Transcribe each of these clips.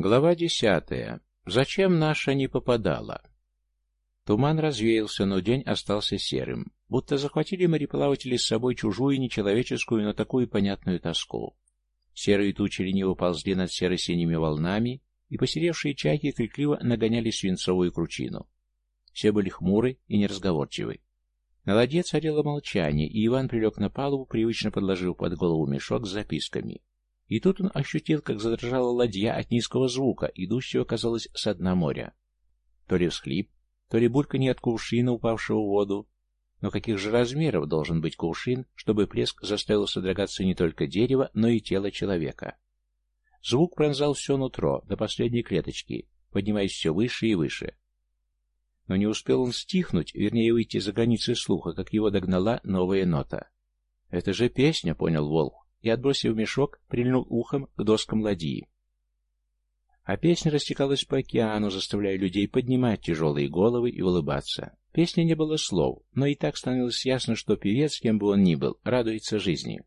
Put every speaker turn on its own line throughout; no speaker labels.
Глава десятая. Зачем наша не попадала? Туман развеялся, но день остался серым, будто захватили мореплаватели с собой чужую, нечеловеческую, но такую понятную тоску. Серые тучи лениво ползли над серо-синими волнами, и посеревшие чайки крикливо нагоняли свинцовую кручину. Все были хмуры и неразговорчивы. На ладье царило молчание, и Иван прилег на палубу, привычно подложив под голову мешок с записками. И тут он ощутил, как задрожала ладья от низкого звука, идущего, казалось, с дна моря. То ли всхлип, то ли бульканье от кувшина, упавшего в воду. Но каких же размеров должен быть кувшин, чтобы плеск заставил содрогаться не только дерево, но и тело человека? Звук пронзал все нутро, до последней клеточки, поднимаясь все выше и выше. Но не успел он стихнуть, вернее, выйти за границы слуха, как его догнала новая нота. «Это же песня», — понял Волк и, отбросив мешок, прильнул ухом к доскам ладьи. А песня растекалась по океану, заставляя людей поднимать тяжелые головы и улыбаться. Песни не было слов, но и так становилось ясно, что певец, кем бы он ни был, радуется жизни.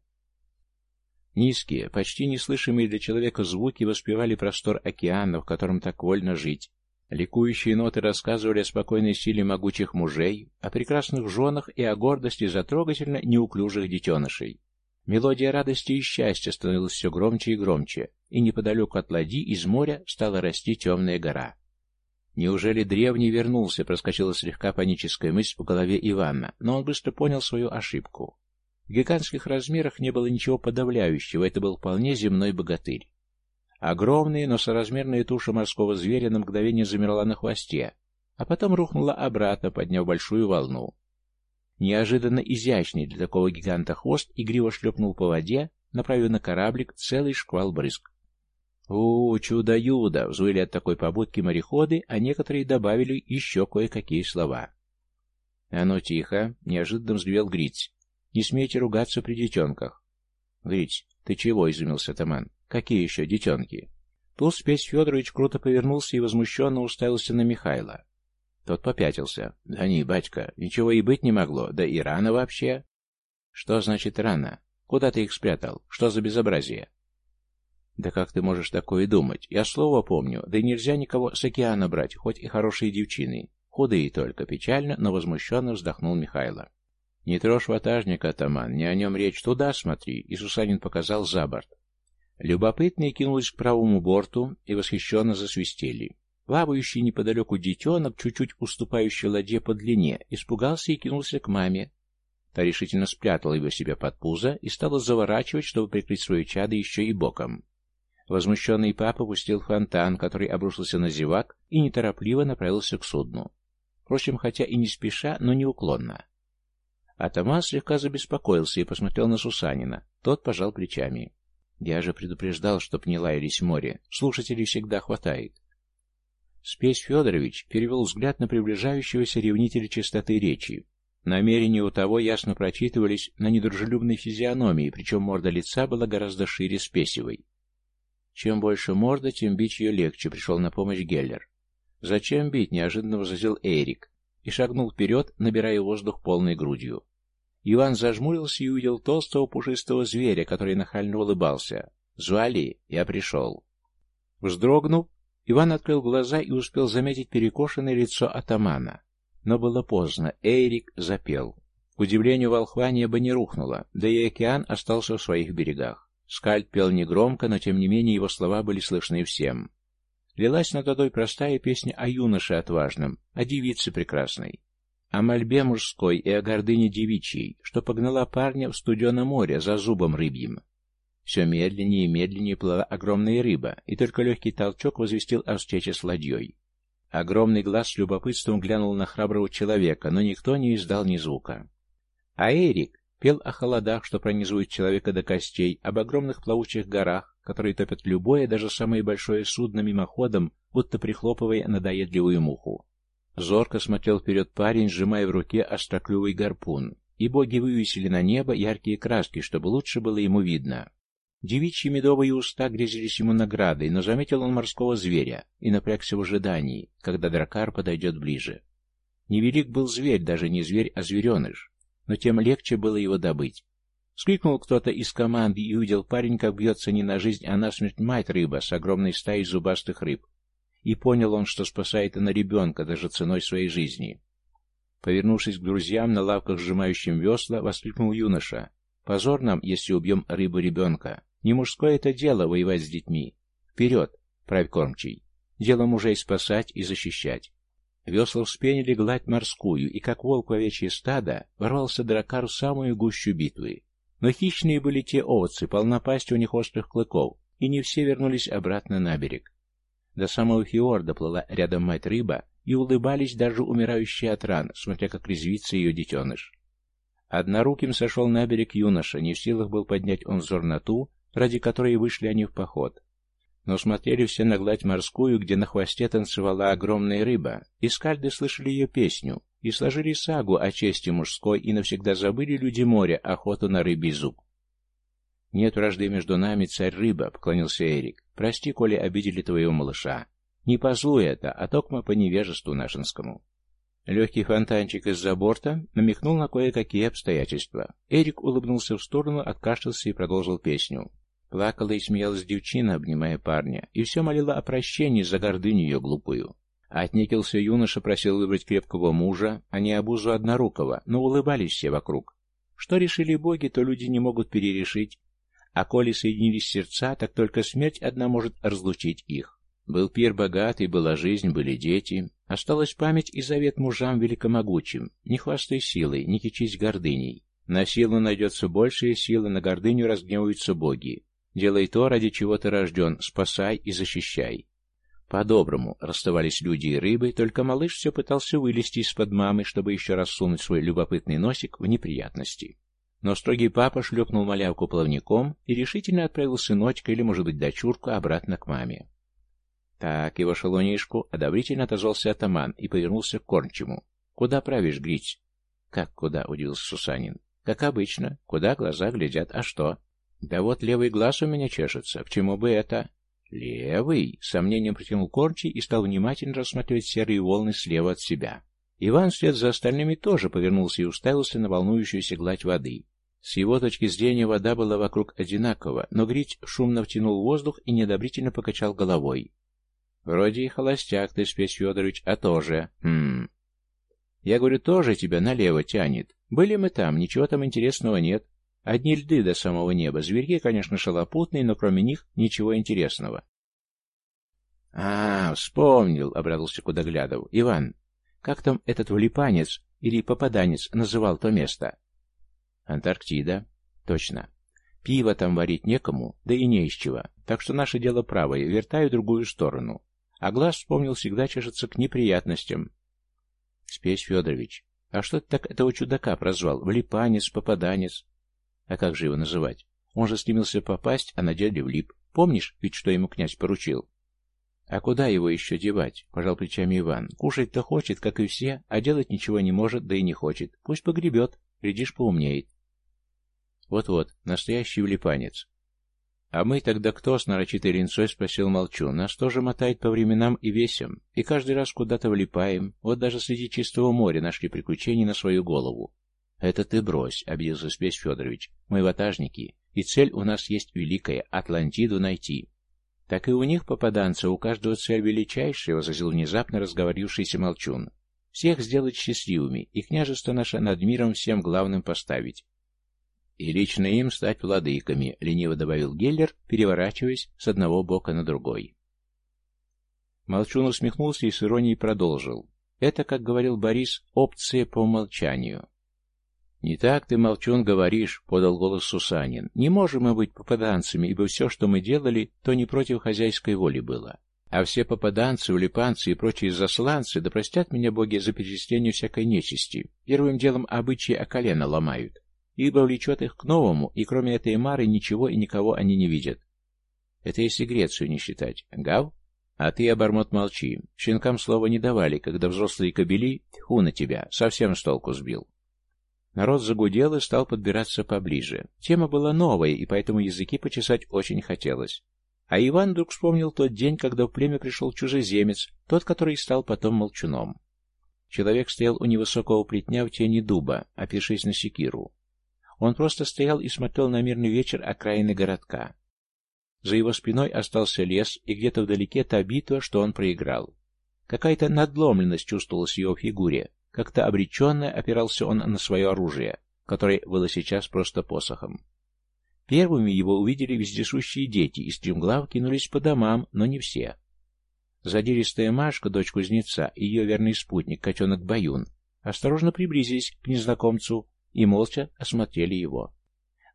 Низкие, почти неслышимые для человека звуки воспевали простор океана, в котором так вольно жить. Ликующие ноты рассказывали о спокойной силе могучих мужей, о прекрасных женах и о гордости за трогательно неуклюжих детенышей. Мелодия радости и счастья становилась все громче и громче, и неподалеку от ладьи из моря стала расти темная гора. Неужели древний вернулся, проскочила слегка паническая мысль в голове Ивана, но он быстро понял свою ошибку. В гигантских размерах не было ничего подавляющего, это был вполне земной богатырь. Огромная, но соразмерная туша морского зверя на мгновение замерла на хвосте, а потом рухнула обратно, подняв большую волну. Неожиданно изящный для такого гиганта хвост игриво шлепнул по воде, направив на кораблик целый шквал брызг. «У, чудо-юдо!» — взвыли от такой побудки мореходы, а некоторые добавили еще кое-какие слова. «А ну тихо!» — неожиданно взревел Гриц. «Не смейте ругаться при детенках!» «Гриц, ты чего?» — изумился Таман. «Какие еще детенки?» Тут спесь Федорович круто повернулся и возмущенно уставился на Михайла. Тот попятился. «Да не, батька, ничего и быть не могло, да и рано вообще». «Что значит рано? Куда ты их спрятал? Что за безобразие?» «Да как ты можешь такое думать? Я слово помню, да и нельзя никого с океана брать, хоть и хорошие девчины. Худые только, печально, но возмущенно вздохнул Михайло. «Не трожь ватажника, атаман, не о нем речь, туда смотри», и Сусанин показал за борт. Любопытные кинулись к правому борту и восхищенно засвистели. Плавающий неподалеку детенок, чуть-чуть уступающий ладье по длине, испугался и кинулся к маме. Та решительно спрятала его себе под пузо и стала заворачивать, чтобы прикрыть свое чадо еще и боком. Возмущенный папа пустил фонтан, который обрушился на зевак и неторопливо направился к судну. Впрочем, хотя и не спеша, но неуклонно. Атаман слегка забеспокоился и посмотрел на Сусанина. Тот пожал плечами. «Я же предупреждал, чтоб не лаялись в море. Слушателей всегда хватает. Спесь Федорович перевел взгляд на приближающегося ревнителя чистоты речи. Намерения у того ясно прочитывались на недружелюбной физиономии, причем морда лица была гораздо шире спесивой. Чем больше морда, тем бить ее легче, пришел на помощь Геллер. «Зачем бить?» — неожиданно возразил Эрик и шагнул вперед, набирая воздух полной грудью. Иван зажмурился и увидел толстого пушистого зверя, который нахально улыбался. «Звали? Я пришел». Вздрогнув, Иван открыл глаза и успел заметить перекошенное лицо атамана. Но было поздно, Эрик запел. К удивлению волхва небо не рухнуло, да и океан остался в своих берегах. Скальд пел негромко, но тем не менее его слова были слышны всем. Лилась над водой простая песня о юноше отважном, о девице прекрасной, о мольбе мужской и о гордыне девичьей, что погнала парня в студеное море за зубом рыбьим. Все медленнее и медленнее плыла огромная рыба, и только легкий толчок возвестил о встрече с ладьей. Огромный глаз с любопытством глянул на храброго человека, но никто не издал ни звука. А Эрик пел о холодах, что пронизывают человека до костей, об огромных плавучих горах, которые топят любое, даже самое большое судно мимоходом, будто прихлопывая надоедливую муху. Зорко смотрел вперед парень, сжимая в руке остроклювый гарпун, и боги вывесили на небо яркие краски, чтобы лучше было ему видно. Девичьи медовые уста грезились ему наградой, но заметил он морского зверя и напрягся в ожидании, когда дракар подойдет ближе. Невелик был зверь, даже не зверь, а звереныш, но тем легче было его добыть. Скрикнул кто-то из команды и увидел парень, как бьется не на жизнь, а на смерть мать рыба с огромной стаей зубастых рыб. И понял он, что спасает она ребенка даже ценой своей жизни. Повернувшись к друзьям, на лавках сжимающим весла, воскликнул юноша. «Позор нам, если убьем рыбу ребенка. Не мужское это дело воевать с детьми. Вперед, правь кормчий. Дело мужей спасать и защищать». Весла вспенили гладь морскую, и, как волк в овечье стадо, ворвался дракар в самую гущу битвы. Но хищные были те овцы, полна пасть у них острых клыков, и не все вернулись обратно на берег. До самого фьорда плыла рядом мать-рыба, и улыбались даже умирающие от ран, смотря как резвится ее детеныш. Одноруким сошел на берег юноша, не в силах был поднять он взор на ту, ради которой вышли они в поход. Но смотрели все на гладь морскую, где на хвосте танцевала огромная рыба, и скальды слышали ее песню, и сложили сагу о чести мужской, и навсегда забыли люди моря охоту на рыбий зуб. «Нет вражды между нами, царь-рыба», — поклонился Эрик. «Прости, коли обидели твоего малыша. Не по злу это, а токмо по невежеству нашинскому». Легкий фонтанчик из-за борта намекнул на кое-какие обстоятельства. Эрик улыбнулся в сторону, откашлялся и продолжил песню. Плакала и смеялась девчина, обнимая парня, и все молила о прощении за гордыню ее глупую. Отнекился юноша, просил выбрать крепкого мужа, а не обузу однорукого, но улыбались все вокруг. Что решили боги, то люди не могут перерешить. А коли соединились сердца, так только смерть одна может разлучить их. Был пир богатый, была жизнь, были дети. Осталась память и завет мужам великомогучим. Не хвастай силой, не кичись гордыней. На силу найдется большая сила, на гордыню разгневаются боги. Делай то, ради чего ты рожден, спасай и защищай. По-доброму расставались люди и рыбы, только малыш все пытался вылезти из-под мамы, чтобы еще раз сунуть свой любопытный носик в неприятности. Но строгий папа шлепнул малявку плавником и решительно отправил сыночка или, может быть, дочурку обратно к маме. Так, его шалунишку одобрительно отозвался атаман и повернулся к кормчему. «Куда правишь, Грить?» «Как куда?» — удивился Сусанин. «Как обычно. Куда глаза глядят, а что?» «Да вот левый глаз у меня чешется. К чему бы это?» «Левый!» — сомнением протянул Корчи и стал внимательно рассматривать серые волны слева от себя. Иван вслед за остальными тоже повернулся и уставился на волнующуюся гладь воды. С его точки зрения вода была вокруг одинакова, но Грить шумно втянул воздух и неодобрительно покачал головой. «Вроде и холостяк ты, Спесь Федорович, а тоже... Хм... Я говорю, тоже тебя налево тянет. Были мы там, ничего там интересного нет. Одни льды до самого неба. Зверьки, конечно, шалопутные, но кроме них ничего интересного. — А, вспомнил, — обрадовался Кудоглядов. — Иван, как там этот влипанец или попаданец называл то место? — Антарктида. — Точно. Пиво там варить некому, да и не из чего. Так что наше дело правое, вертаю другую сторону. А глаз вспомнил всегда чешется к неприятностям. — Спесь Федорович, а что ты так этого чудака прозвал? Влипанец, попаданец? А как же его называть? Он же стремился попасть, а на деле влип. Помнишь, ведь что ему князь поручил? А куда его еще девать? Пожал плечами Иван. Кушать-то хочет, как и все, а делать ничего не может, да и не хочет. Пусть погребет, глядишь, поумнеет. Вот-вот, настоящий влипанец. А мы тогда кто с нарочитой линцой спросил молчу. Нас тоже мотает по временам и весим, и каждый раз куда-то влипаем. Вот даже среди чистого моря нашли приключения на свою голову. «Это ты брось», — обиделся Спесь Федорович. «Мы ватажники, и цель у нас есть великая — Атлантиду найти». «Так и у них, попаданцы, у каждого цель величайшая», — возразил внезапно разговорившийся молчун. «Всех сделать счастливыми, и княжество наше над миром всем главным поставить». «И лично им стать владыками», — лениво добавил Геллер, переворачиваясь с одного бока на другой. Молчун усмехнулся и с иронией продолжил. «Это, как говорил Борис, опция по умолчанию. «Не так ты, молчун, говоришь», — подал голос Сусанин. «Не можем мы быть попаданцами, ибо все, что мы делали, то не против хозяйской воли было. А все попаданцы, улипанцы и прочие засланцы, да простят меня боги за перечисление всякой нечисти, первым делом обычаи о колено ломают, ибо влечет их к новому, и кроме этой мары ничего и никого они не видят. Это если Грецию не считать. Гав? А ты, обормот, молчи. Щенкам слова не давали, когда взрослые кобели, тьфу на тебя, совсем с толку сбил. Народ загудел и стал подбираться поближе. Тема была новая, и поэтому языки почесать очень хотелось. А Иван вдруг вспомнил тот день, когда в племя пришел чужеземец, тот, который стал потом молчуном. Человек стоял у невысокого плетня в тени дуба, опершись на секиру. Он просто стоял и смотрел на мирный вечер окраины городка. За его спиной остался лес, и где-то вдалеке та битва, что он проиграл. Какая-то надломленность чувствовалась в его фигуре, как-то обреченно опирался он на свое оружие, которое было сейчас просто посохом. Первыми его увидели вездесущие дети и стремглав кинулись по домам, но не все. Задиристая Машка, дочь кузнеца, и ее верный спутник, котенок Баюн, осторожно приблизились к незнакомцу и молча осмотрели его.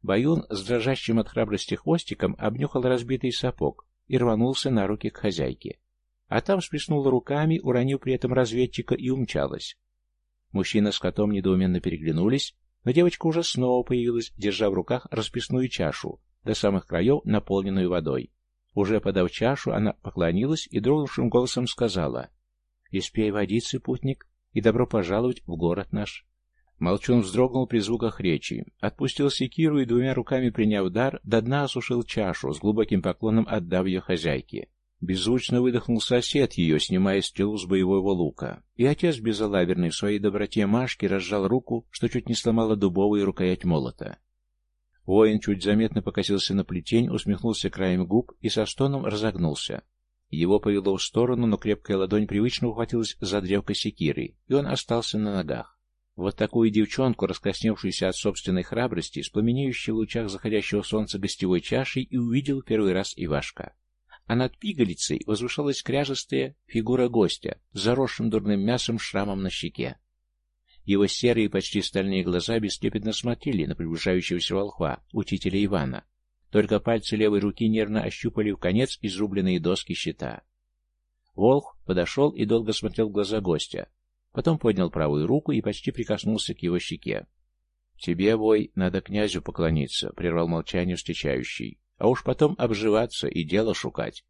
Баюн с дрожащим от храбрости хвостиком обнюхал разбитый сапог и рванулся на руки к хозяйке. А там всплеснула руками, уронив при этом разведчика, и умчалась. Мужчина с котом недоуменно переглянулись, но девочка уже снова появилась, держа в руках расписную чашу, до самых краев наполненную водой. Уже подав чашу, она поклонилась и дрогнувшим голосом сказала «Испей водицы, путник, и добро пожаловать в город наш». Молчун вздрогнул при звуках речи, отпустил секиру и двумя руками приняв дар, до дна осушил чашу, с глубоким поклоном отдав ее хозяйке. Беззвучно выдохнул сосед ее, снимая стрелу с боевого лука. И отец безалаберный в своей доброте Машки разжал руку, что чуть не сломала дубовую рукоять молота. Воин чуть заметно покосился на плетень, усмехнулся краем губ и со стоном разогнулся. Его повело в сторону, но крепкая ладонь привычно ухватилась за древко секиры, и он остался на ногах. Вот такую девчонку, раскрасневшуюся от собственной храбрости, с пламенеющей в лучах заходящего солнца гостевой чашей, и увидел первый раз Ивашка. А над пигалицей возвышалась кряжестая фигура гостя с заросшим дурным мясом шрамом на щеке. Его серые, почти стальные глаза бестрепетно смотрели на приближающегося волхва, учителя Ивана. Только пальцы левой руки нервно ощупали в конец изрубленные доски щита. Волх подошел и долго смотрел в глаза гостя, Потом поднял правую руку и почти прикоснулся к его щеке. «Тебе, вой, надо князю поклониться», — прервал молчание встречающий. «А уж потом обживаться и дело шукать».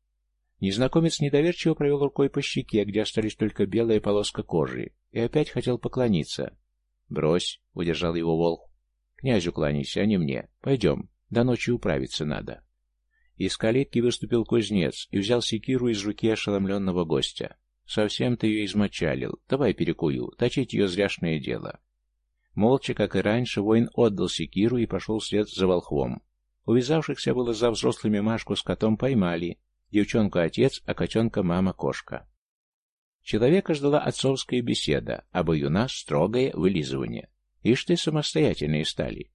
Незнакомец недоверчиво провел рукой по щеке, где остались только белая полоска кожи, и опять хотел поклониться. «Брось», — удержал его волк. «Князю кланяйся, а не мне. Пойдем, до ночи управиться надо». Из калитки выступил кузнец и взял секиру из руки ошеломленного гостя. Совсем ты ее измочалил. Давай перекую. Точить ее зряшное дело. Молча, как и раньше, воин отдал секиру и пошел вслед за волхвом. Увязавшихся было за взрослыми Машку с котом поймали. Девчонку отец, а котенка мама-кошка. Человека ждала отцовская беседа, а баюна — строгое вылизывание. Ишь ты самостоятельные стали.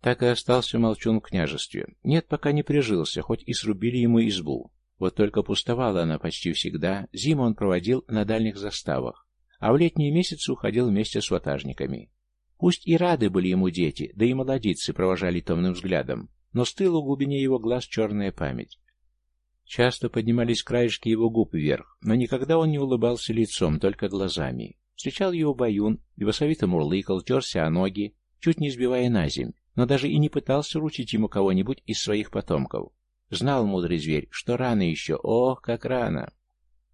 Так и остался молчун в княжестве. Нет, пока не прижился, хоть и срубили ему избу. Вот только пустовала она почти всегда, зиму он проводил на дальних заставах, а в летние месяцы уходил вместе с ватажниками. Пусть и рады были ему дети, да и молодицы провожали томным взглядом, но стыла в глубине его глаз черная память. Часто поднимались краешки его губ вверх, но никогда он не улыбался лицом, только глазами. Встречал его баюн, басовито мурлыкал, терся о ноги, чуть не сбивая на земь, но даже и не пытался ручить ему кого-нибудь из своих потомков. Знал мудрый зверь, что рано еще, ох, как рано.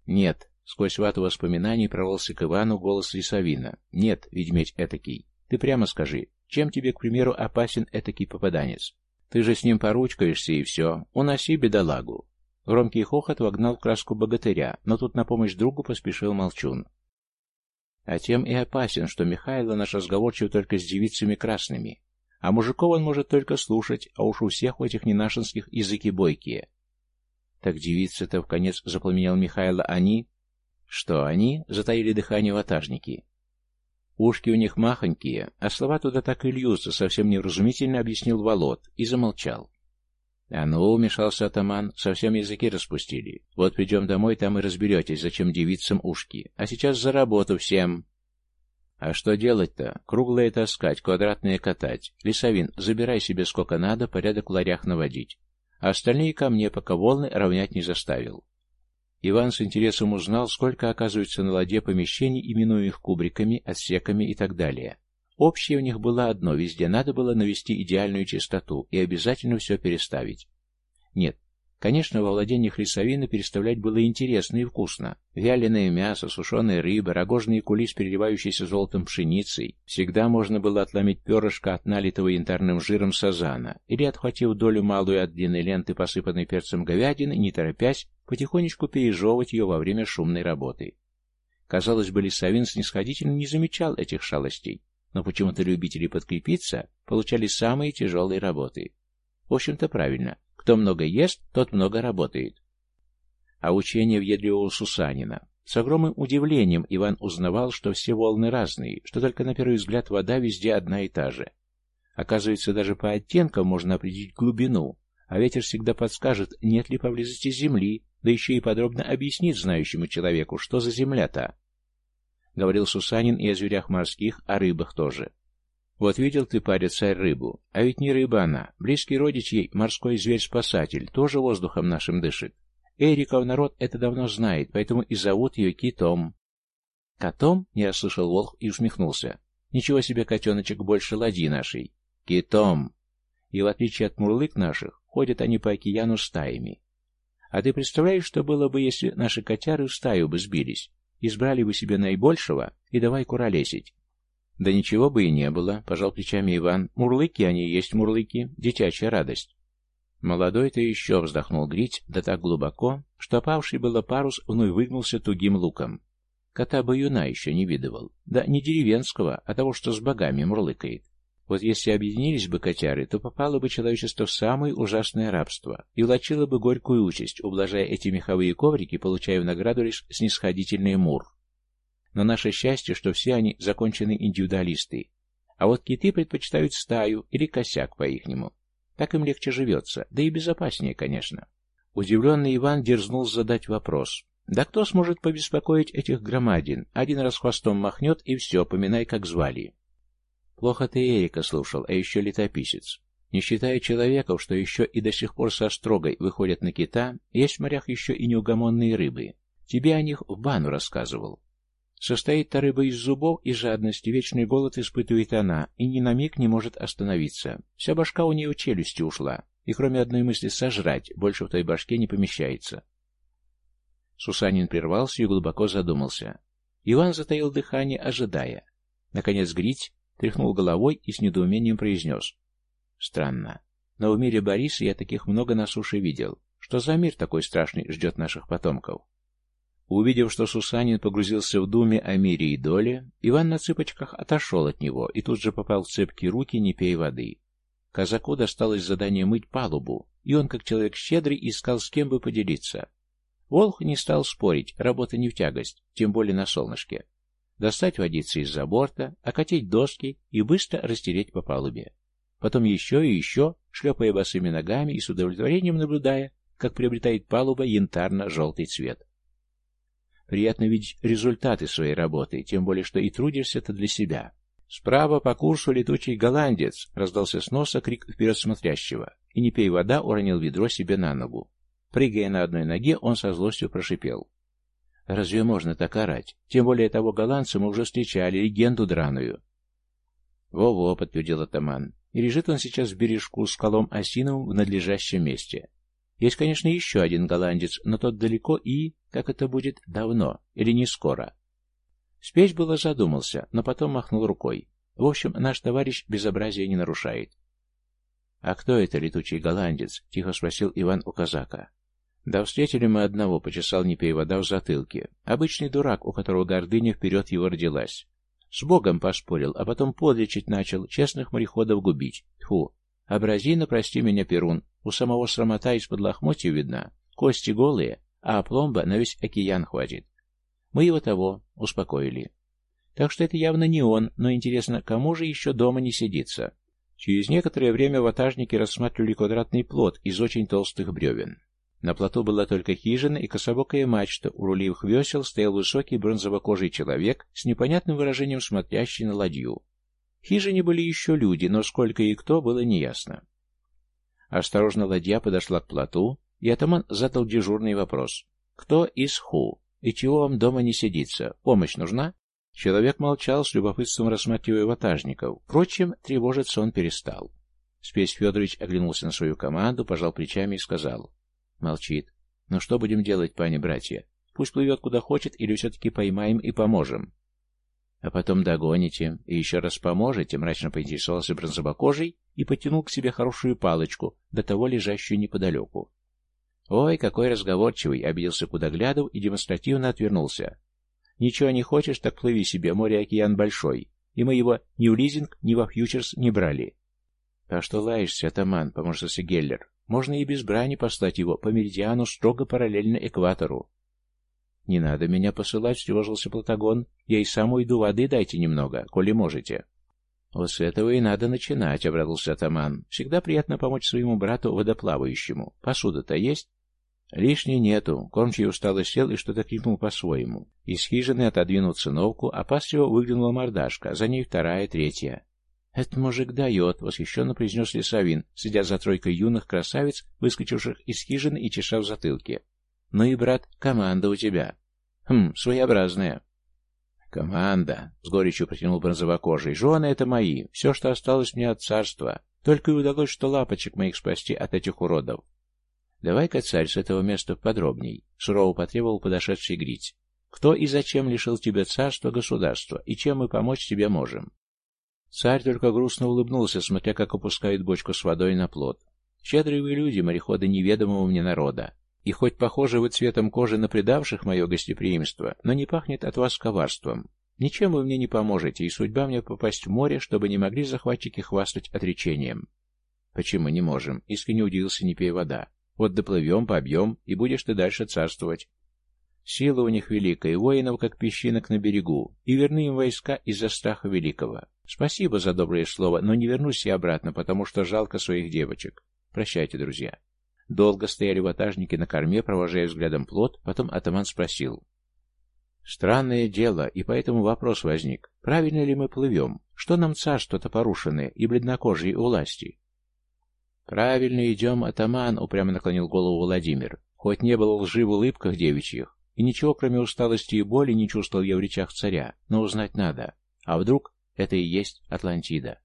Нет, сквозь вату воспоминаний прорвался к Ивану голос Лисовина. Нет, ведьмедь этакий, ты прямо скажи, чем тебе, к примеру, опасен этакий попаданец? Ты же с ним поручкаешься и все, уноси бедолагу. Громкий хохот вогнал краску богатыря, но тут на помощь другу поспешил молчун. А тем и опасен, что Михайло наш разговорчив только с девицами красными. А мужиков он может только слушать, а уж у всех у этих ненашинских языки бойкие. Так девицы-то в конец запламенел Михайло, они... Что они? Затаили дыхание ватажники. Ушки у них махонькие, а слова туда так и льются, совсем невразумительно объяснил Волод и замолчал. А ну, вмешался атаман, совсем языки распустили. Вот придем домой, там и разберетесь, зачем девицам ушки. А сейчас за работу всем. А что делать-то? Круглое таскать, квадратное катать. Лесовин, забирай себе сколько надо, порядок в ларях наводить. А остальные ко мне, пока волны равнять не заставил. Иван с интересом узнал, сколько оказывается на ладе помещений, именуемых кубриками, отсеками и так далее. Общее у них было одно, везде надо было навести идеальную чистоту и обязательно все переставить. Нет, Конечно, во владениях лесовина переставлять было интересно и вкусно. Вяленое мясо, сушеная рыба, рогожные кули с переливающейся золотом пшеницей. Всегда можно было отломить перышко от налитого янтарным жиром сазана, или, отхватив долю малую от длинной ленты, посыпанной перцем говядины, не торопясь, потихонечку пережевывать ее во время шумной работы. Казалось бы, лесовин снисходительно не замечал этих шалостей. но почему-то любители подкрепиться получали самые тяжелые работы. В общем-то, правильно. Кто много ест, тот много работает. А учение въедливого Сусанина. С огромным удивлением Иван узнавал, что все волны разные, что только на первый взгляд вода везде одна и та же. Оказывается, даже по оттенкам можно определить глубину, а ветер всегда подскажет, нет ли поблизости земли, да еще и подробно объяснит знающему человеку, что за земля-то. Говорил Сусанин и о зверях морских, о рыбах тоже. Вот видел ты, паря, царь рыбу, а ведь не рыба она, близкий родич ей, морской зверь-спасатель, тоже воздухом нашим дышит. Эриков народ это давно знает, поэтому и зовут ее Китом. Котом? Не расслышал Волх и усмехнулся. Ничего себе, котеночек, больше ладьи нашей. Китом. И в отличие от мурлык наших, ходят они по океану стаями. А ты представляешь, что было бы, если наши котяры в стаю бы сбились, избрали бы себе наибольшего и давай куролесить? Да ничего бы и не было, пожал плечами Иван. Мурлыки они есть мурлыки, дитячая радость. Молодой-то еще вздохнул Грить, да так глубоко, что опавший было парус вновь выгнулся тугим луком. Кота бы юна еще не видывал. Да не деревенского, а того, что с богами мурлыкает. Вот если объединились бы котяры, то попало бы человечество в самое ужасное рабство и влачило бы горькую участь, ублажая эти меховые коврики, получая в награду лишь снисходительный мур. Но наше счастье, что все они законченные индивидуалисты, а вот киты предпочитают стаю или косяк по-ихнему. Так им легче живется, да и безопаснее, конечно. Удивленный Иван дерзнул задать вопрос. Да кто сможет побеспокоить этих громадин? Один раз хвостом махнет, и все, поминай, как звали. Плохо ты Эрика слушал, а еще летописец. Не считая человеков, что еще и до сих пор со строгой выходят на кита, есть в морях еще и неугомонные рыбы. Тебе о них в бану рассказывал. Состоит та рыба из зубов и жадности, вечный голод испытывает она, и ни на миг не может остановиться. Вся башка у нее в челюсти ушла, и кроме одной мысли сожрать, больше в той башке не помещается. Сусанин прервался и глубоко задумался. Иван затаил дыхание, ожидая. Наконец Грить тряхнул головой и с недоумением произнес. Странно. Но в мире Бориса я таких много на суше видел. Что за мир такой страшный ждет наших потомков? Увидев, что Сусанин погрузился в думе о мире и доле, Иван на цыпочках отошел от него и тут же попал в цепкие руки «Не пей воды». Казаку досталось задание мыть палубу, и он, как человек щедрый, искал с кем бы поделиться. Волх не стал спорить, работа не в тягость, тем более на солнышке достать водицы из-за борта, окатить доски и быстро растереть по палубе. Потом еще и еще, шлепая босыми ногами и с удовлетворением наблюдая, как приобретает палуба янтарно-желтый цвет. Приятно видеть результаты своей работы, тем более, что и трудишься-то для себя. Справа по курсу летучий голландец, раздался с носа крик вперед смотрящего, и не пей вода уронил ведро себе на ногу. Прыгая на одной ноге, он со злостью прошипел. Разве можно так орать? Тем более того голландца мы уже встречали, легенду драную. Во-во, подтвердил атаман. И лежит он сейчас в бережку с колом осиновым в надлежащем месте. Есть, конечно, еще один голландец, но тот далеко и, как это будет, давно, или не скоро. Спесь было задумался, но потом махнул рукой. В общем, наш товарищ безобразие не нарушает. — А кто это летучий голландец? — тихо спросил Иван у казака. Да встретили мы одного, почесал не пей в затылке. Обычный дурак, у которого гордыня вперед его родилась. С Богом поспорил, а потом подлечить начал, честных мореходов губить. Тьфу. Абразина, прости меня, Перун, у самого срамота из-под лохмотья видна, кости голые, а пломба на весь океан хватит. Мы его того успокоили. Так что это явно не он, но интересно, кому же еще дома не сидится? Через некоторое время ватажники рассматривали квадратный плод из очень толстых бревен. На плоту была только хижина и кособокая мачта, у рулевых весел стоял высокий бронзово-кожий человек с непонятным выражением смотрящий на ладью. В хижине были еще люди, но сколько и кто, было неясно. Осторожно ладья подошла к плоту, и атаман задал дежурный вопрос. «Кто из ху? И чего вам дома не сидится? Помощь нужна?» Человек молчал, с любопытством рассматривая ватажников. Впрочем, тревожиться он перестал. Спесь Федорович оглянулся на свою команду, пожал плечами и сказал. Молчит. Ну что будем делать, пани-братья? Пусть плывет куда хочет, или все-таки поймаем и поможем? А потом догоните и еще раз поможете, мрачно поинтересовался бронзобокожий и потянул к себе хорошую палочку, до того лежащую неподалеку. «Ой, какой разговорчивый!» — обиделся Кудоглядов и демонстративно отвернулся. «Ничего не хочешь, так плыви себе, море-океан большой. и мы его ни в лизинг, ни во фьючерс не брали. «А что лаешься, атаман?» — поморщился Геллер. «Можно и без брани послать его по меридиану строго параллельно экватору». «Не надо меня посылать», — встревожился Платагон. «Я и сам уйду, воды дайте немного, коли можете». «Вот с этого и надо начинать», — обрадовался атаман. «Всегда приятно помочь своему брату водоплавающему. Посуда-то есть?» «Лишней нету». Кормчий устало сел и что-то крикнул по-своему. Из хижины отодвинул циновку, а опасливо выглянула мордашка, за ней вторая, третья. «Это мужик дает», — восхищенно произнес Лисавин, сидя за тройкой юных красавиц, выскочивших из хижины и чеша в затылке. «Ну и, брат, команда у тебя». «Хм, своеобразная». «Команда», — с горечью протянул бронзовокожий. «Жены — это мои, все, что осталось мне от царства. Только и удалось, что лапочек моих спасти от этих уродов». «Давай-ка, царь, с этого места подробней», — сурово потребовал подошедший Грить. «Кто и зачем лишил тебя царства, государства, и чем мы помочь тебе можем?» Царь только грустно улыбнулся, смотря как опускают бочку с водой на плот. «Щедрые вы люди, мореходы неведомого мне народа. И хоть похожи вы цветом кожи на предавших мое гостеприимство, но не пахнет от вас коварством. Ничем вы мне не поможете, и судьба мне попасть в море, чтобы не могли захватчики хвастать отречением. Почему не можем? Искренне удивился не пей вода. Вот доплывем, побьем, и будешь ты дальше царствовать. Сила у них великая, воинов, как песчинок на берегу, и верны им войска из-за страха великого. Спасибо за доброе слово, но не вернусь я обратно, потому что жалко своих девочек. Прощайте, друзья. Долго стояли ватажники на корме, провожая взглядом плот, потом атаман спросил. Странное дело, и поэтому вопрос возник. Правильно ли мы плывем? Что нам царство-то порушенное и бледнокожие у власти? Правильно идем, атаман, упрямо наклонил голову Владимир. Хоть не было лжи в улыбках девичьих, и ничего, кроме усталости и боли, не чувствовал я в речах царя, но узнать надо. А вдруг это и есть Атлантида?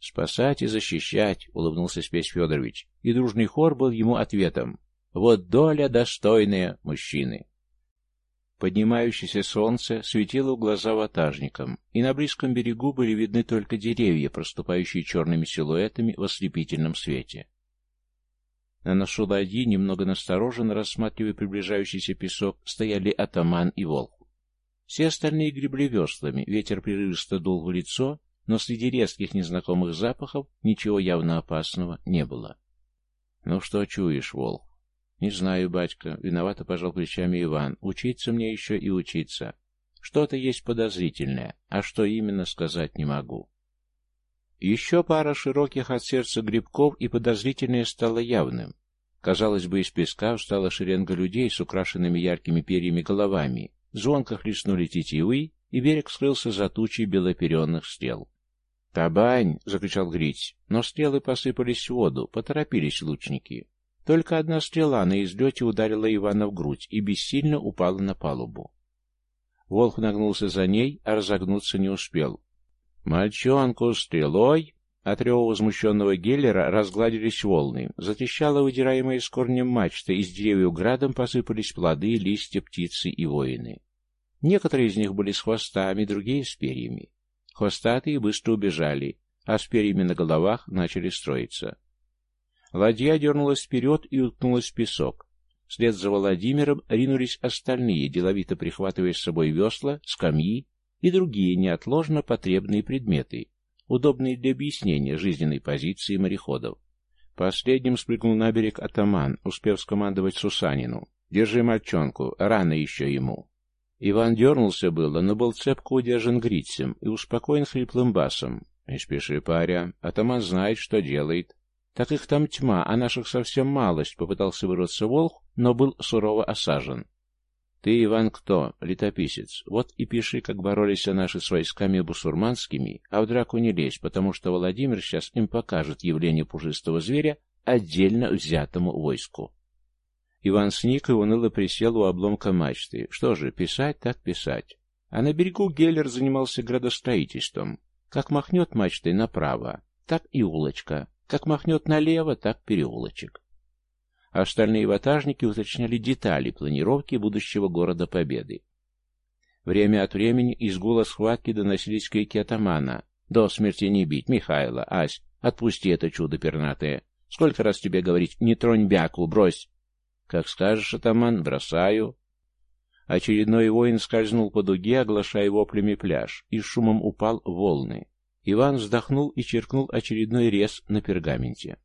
«Спасать и защищать», — улыбнулся Спесь Федорович, и дружный хор был ему ответом. «Вот доля достойная мужчины». Поднимающееся солнце светило в глаза ватажникам, и на близком берегу были видны только деревья, проступающие черными силуэтами в ослепительном свете. На носу ладьи, немного настороженно рассматривая приближающийся песок, стояли атаман и волк. Все остальные гребли веслами, ветер прерывисто дул в лицо, но среди резких незнакомых запахов ничего явно опасного не было. — Ну что чуешь, Волк? — Не знаю, батька. Виновато пожал плечами Иван. — Учиться мне еще и учиться. Что-то есть подозрительное, а что именно сказать не могу. Еще пара широких от сердца грибков, и подозрительное стало явным. Казалось бы, из песка встала шеренга людей с украшенными яркими перьями головами, звонко хлестнули тетивы, и берег скрылся за тучей белоперенных стрел. «Табань!» — закричал Грить, но стрелы посыпались в воду, поторопились лучники. Только одна стрела на излете ударила Ивана в грудь и бессильно упала на палубу. Волк нагнулся за ней, а разогнуться не успел. «Мальчонку стрелой!» От рева возмущенного Геллера разгладились волны. Затрещала выдираемая с корнем мачта, из деревьев градом посыпались плоды, листья, птицы и воины. Некоторые из них были с хвостами, другие с перьями. Хвостатые быстро убежали, а с перьями на головах начали строиться. Ладья дернулась вперед и уткнулась в песок. Вслед за Владимиром ринулись остальные, деловито прихватывая с собой весла, скамьи и другие неотложно потребные предметы, удобные для объяснения жизненной позиции мореходов. Последним спрыгнул на берег атаман, успев скомандовать Сусанину. «Держи мальчонку, рано еще ему». Иван дернулся было, но был цепко удержан Грицем и успокоен хриплым басом. «Не спеши, паря, атаман знает, что делает». «Так их там тьма, а наших совсем малость», — попытался вырваться волк, но был сурово осажен. «Ты, Иван, кто? Летописец. Вот и пиши, как боролись наши с войсками бусурманскими, а в драку не лезь, потому что Владимир сейчас им покажет явление пушистого зверя отдельно взятому войску». Иван сник и уныло присел у обломка мачты. Что же, писать так писать. А на берегу Геллер занимался градостроительством. Как махнет мачтой направо, так и улочка. Как махнет налево, так переулочек. Остальные ватажники уточняли детали планировки будущего города Победы. Время от времени из гула схватки доносились крики атамана. «До смерти не бить, Михайло, Ась, отпусти это чудо пернатое. Сколько раз тебе говорить, не тронь бяку, брось!» «Как скажешь, атаман, бросаю». Очередной воин скользнул по дуге, оглашая воплями пляж, и шумом упал волны. Иван вздохнул и черкнул очередной рез на пергаменте.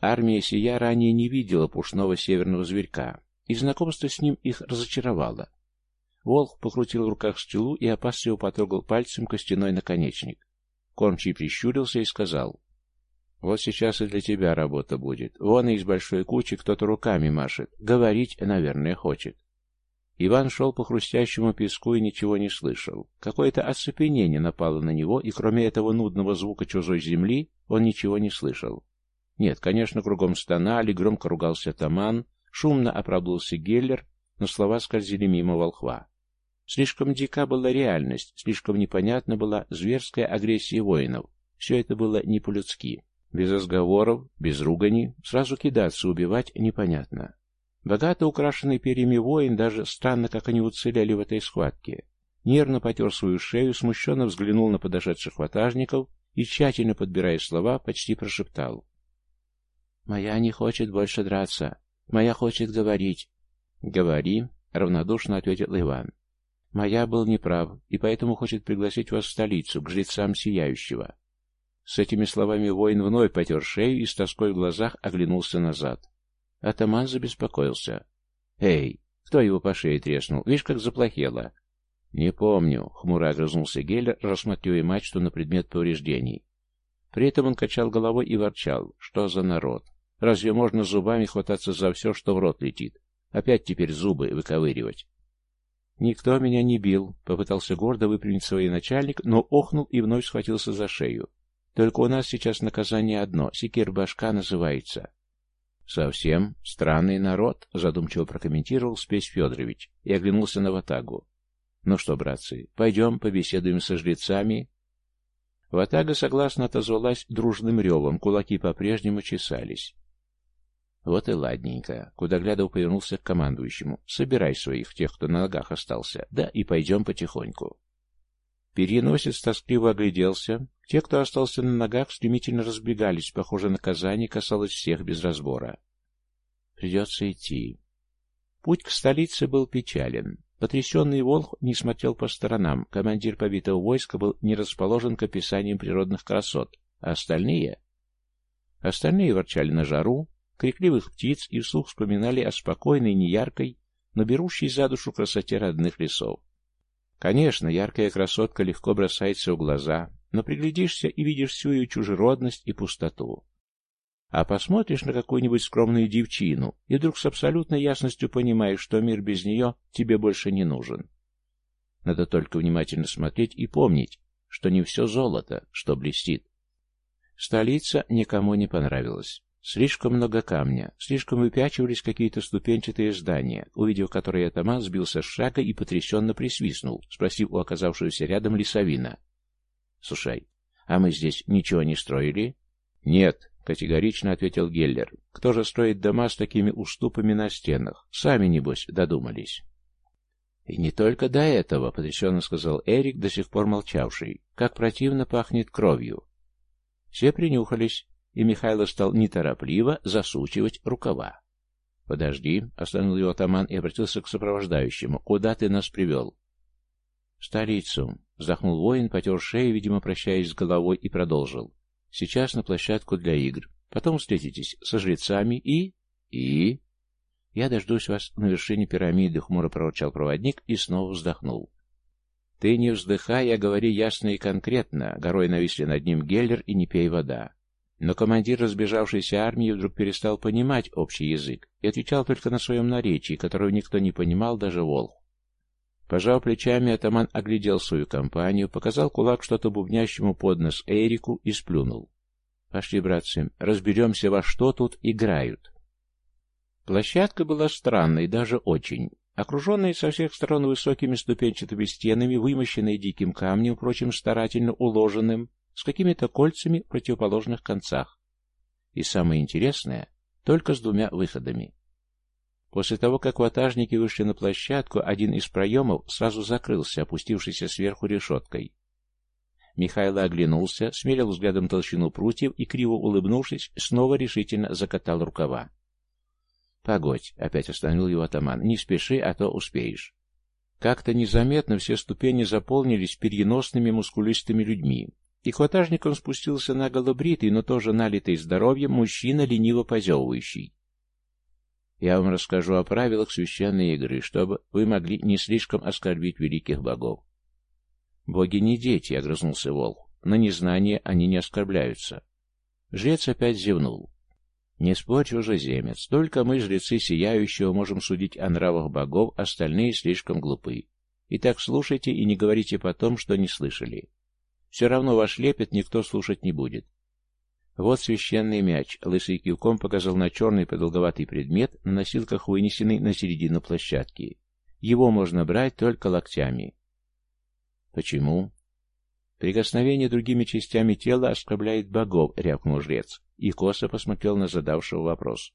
Армия сия ранее не видела пушного северного зверька, и знакомство с ним их разочаровало. Волк покрутил в руках стрелу и опасливо потрогал пальцем костяной наконечник. Кормчий прищурился и сказал, «Вот сейчас и для тебя работа будет. Вон из большой кучи кто-то руками машет. Говорить, наверное, хочет». Иван шел по хрустящему песку и ничего не слышал. Какое-то оцепенение напало на него, и кроме этого нудного звука чужой земли, он ничего не слышал. Нет, конечно, кругом стонали, громко ругался Таман, шумно оправдывался Геллер, но слова скользили мимо волхва. Слишком дика была реальность, слишком непонятна была зверская агрессия воинов. Все это было не по-людски. Без разговоров, без ругани, сразу кидаться, убивать непонятно. Богато украшенный перьями воин, даже странно, как они уцелели в этой схватке. Нервно потер свою шею, смущенно взглянул на подошедших ватажников и, тщательно подбирая слова, почти прошептал. «Моя не хочет больше драться. Моя хочет говорить». «Говори», — равнодушно ответил Иван. «Моя был неправ, и поэтому хочет пригласить вас в столицу, к жрецам Сияющего». С этими словами воин вновь потер шею и с тоской в глазах оглянулся назад. Атаман забеспокоился. «Эй, кто его по шее треснул? Видишь, как заплохело?» «Не помню», — хмуро огрызнулся Геллер, рассматривая мачту на предмет повреждений. При этом он качал головой и ворчал. «Что за народ? Разве можно зубами хвататься за все, что в рот летит? Опять теперь зубы выковыривать?» «Никто меня не бил», — попытался гордо выпрямить свой начальник, но охнул и вновь схватился за шею. «Только у нас сейчас наказание одно — секир-башка называется. «Совсем странный народ», — задумчиво прокомментировал Спесь Федорович и оглянулся на Ватагу. «Ну что, братцы, пойдем побеседуем со жрецами?» Ватага согласно отозвалась дружным ревом, кулаки по-прежнему чесались. Вот и ладненько. Кудоглядов повернулся к командующему. «Собирай своих, тех, кто на ногах остался. Да, и пойдем потихоньку». Переносец тоскливо огляделся. Те, кто остался на ногах, стремительно разбегались. Похоже, наказание касалось всех без разбора. Придется идти. Путь к столице был печален. Потрясенный Волх не смотрел по сторонам. Командир побитого войска был не расположен к описаниям природных красот. А остальные? Остальные ворчали на жару, крикливых птиц и вслух вспоминали о спокойной, неяркой, но берущей за душу красоте родных лесов. Конечно, яркая красотка легко бросается в глаза, но приглядишься и видишь всю ее чужеродность и пустоту. А посмотришь на какую-нибудь скромную девчину, и вдруг с абсолютной ясностью понимаешь, что мир без нее тебе больше не нужен. Надо только внимательно смотреть и помнить, что не все золото, что блестит. Столица никому не понравилась. Слишком много камня, слишком выпячивались какие-то ступенчатые здания, увидев которые атаман сбился с шага и потрясенно присвистнул, спросив у оказавшегося рядом лесовина. — Слушай, а мы здесь ничего не строили? — Нет, — категорично ответил Геллер. — Кто же строит дома с такими уступами на стенах? Сами, небось, додумались. — И не только до этого, — потрясенно сказал Эрик, до сих пор молчавший. — Как противно пахнет кровью. Все принюхались, и Михайло стал неторопливо засучивать рукава. «Подожди», — остановил его атаман и обратился к сопровождающему. «Куда ты нас привел?» «В столицу», — вздохнул воин, потер шею, видимо, прощаясь с головой, и продолжил. «Сейчас на площадку для игр. Потом встретитесь со жрецами и...» «И...» «Я дождусь вас на вершине пирамиды», — хмуро проворчал проводник и снова вздохнул. «Ты не вздыхай, а говори ясно и конкретно», — горой нависли над ним Геллер и не пей вода. Но командир разбежавшейся армии вдруг перестал понимать общий язык и отвечал только на своем наречии, которого никто не понимал, даже Волх. Пожав плечами, атаман оглядел свою компанию, показал кулак что-то бубнящему под нос Эрику и сплюнул. «Пошли, братцы, разберемся, во что тут играют». Площадка была странной, даже очень. Окруженная со всех сторон высокими ступенчатыми стенами, вымощенной диким камнем, впрочем, старательно уложенным, с какими-то кольцами в противоположных концах. И самое интересное, только с двумя выходами. После того, как ватажники вышли на площадку, один из проемов сразу закрылся, опустившийся сверху решеткой. Михайло оглянулся, смерил взглядом толщину прутьев и, криво улыбнувшись, снова решительно закатал рукава. «Погодь», — опять остановил его атаман, — «не спеши, а то успеешь». Как-то незаметно все ступени заполнились переносными мускулистыми людьми, и к спустился наголо бритый, но тоже налитый здоровьем мужчина, лениво позевывающий. Я вам расскажу о правилах священной игры, чтобы вы могли не слишком оскорбить великих богов. Боги не дети, — огрызнулся волк. На незнание они не оскорбляются. Жрец опять зевнул. Не спорь, чужеземец, только мы, жрецы Сияющего, можем судить о нравах богов, остальные слишком глупы. Итак, слушайте и не говорите потом, что не слышали. Все равно ваш лепет никто слушать не будет. Вот священный мяч. Лысый кивком показал на черный продолговатый предмет, на носилках вынесенный на середину площадки. Его можно брать только локтями. Почему? Прикосновение другими частями тела оскорбляет богов, рявкнул жрец, и косо посмотрел на задавшего вопрос.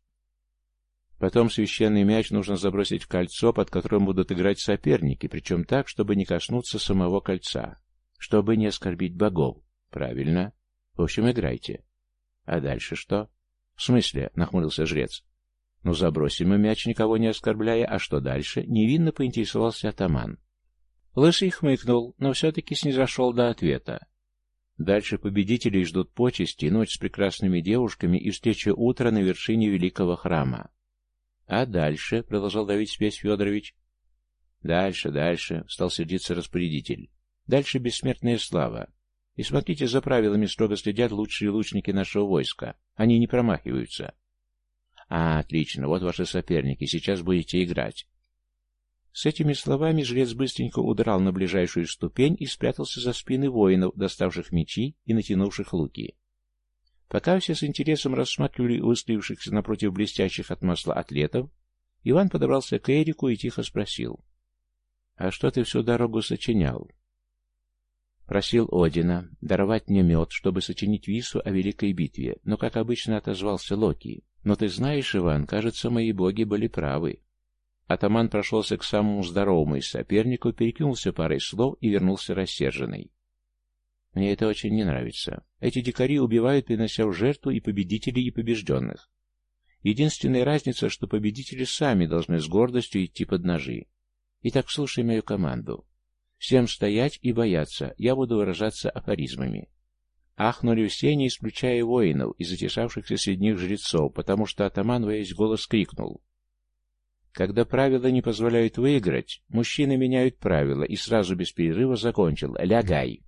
Потом священный мяч нужно забросить в кольцо, под которым будут играть соперники, причем так, чтобы не коснуться самого кольца, чтобы не оскорбить богов. Правильно. В общем, играйте. А дальше что? В смысле? Нахмурился жрец. Ну, забросим мы мяч, никого не оскорбляя, а что дальше? Невинно поинтересовался атаман. Лысый хмыкнул, но все-таки снизошел до ответа. Дальше победителей ждут почести, ночь с прекрасными девушками и встреча утра на вершине великого храма. А дальше, — продолжал давить Спесь Федорович, — дальше, дальше, — стал сердиться распорядитель. Дальше бессмертная слава. И смотрите, за правилами строго следят лучшие лучники нашего войска. Они не промахиваются. А, отлично, вот ваши соперники, сейчас будете играть. С этими словами жрец быстренько удрал на ближайшую ступень и спрятался за спины воинов, доставших мечи и натянувших луки. Пока все с интересом рассматривали выстроившихся напротив блестящих от масла атлетов, Иван подобрался к Эрику и тихо спросил. — А что ты всю дорогу сочинял? Просил Одина даровать мне мед, чтобы сочинить вису о великой битве, но, как обычно, отозвался Локи. Но ты знаешь, Иван, кажется, мои боги были правы. Атаман прошелся к самому здоровому из соперников, перекинулся парой слов и вернулся рассерженный. Мне это очень не нравится. Эти дикари убивают, принося в жертву и победителей, и побежденных. Единственная разница, что победители сами должны с гордостью идти под ножи. Итак, слушай мою команду. Всем стоять и бояться, я буду выражаться афоризмами. Ахнули все, не исключая воинов и затесавшихся среди них жрецов, потому что атаман весь голос крикнул — когда правила не позволяют выиграть, мужчины меняют правила и сразу без перерыва закончил «Лягай!».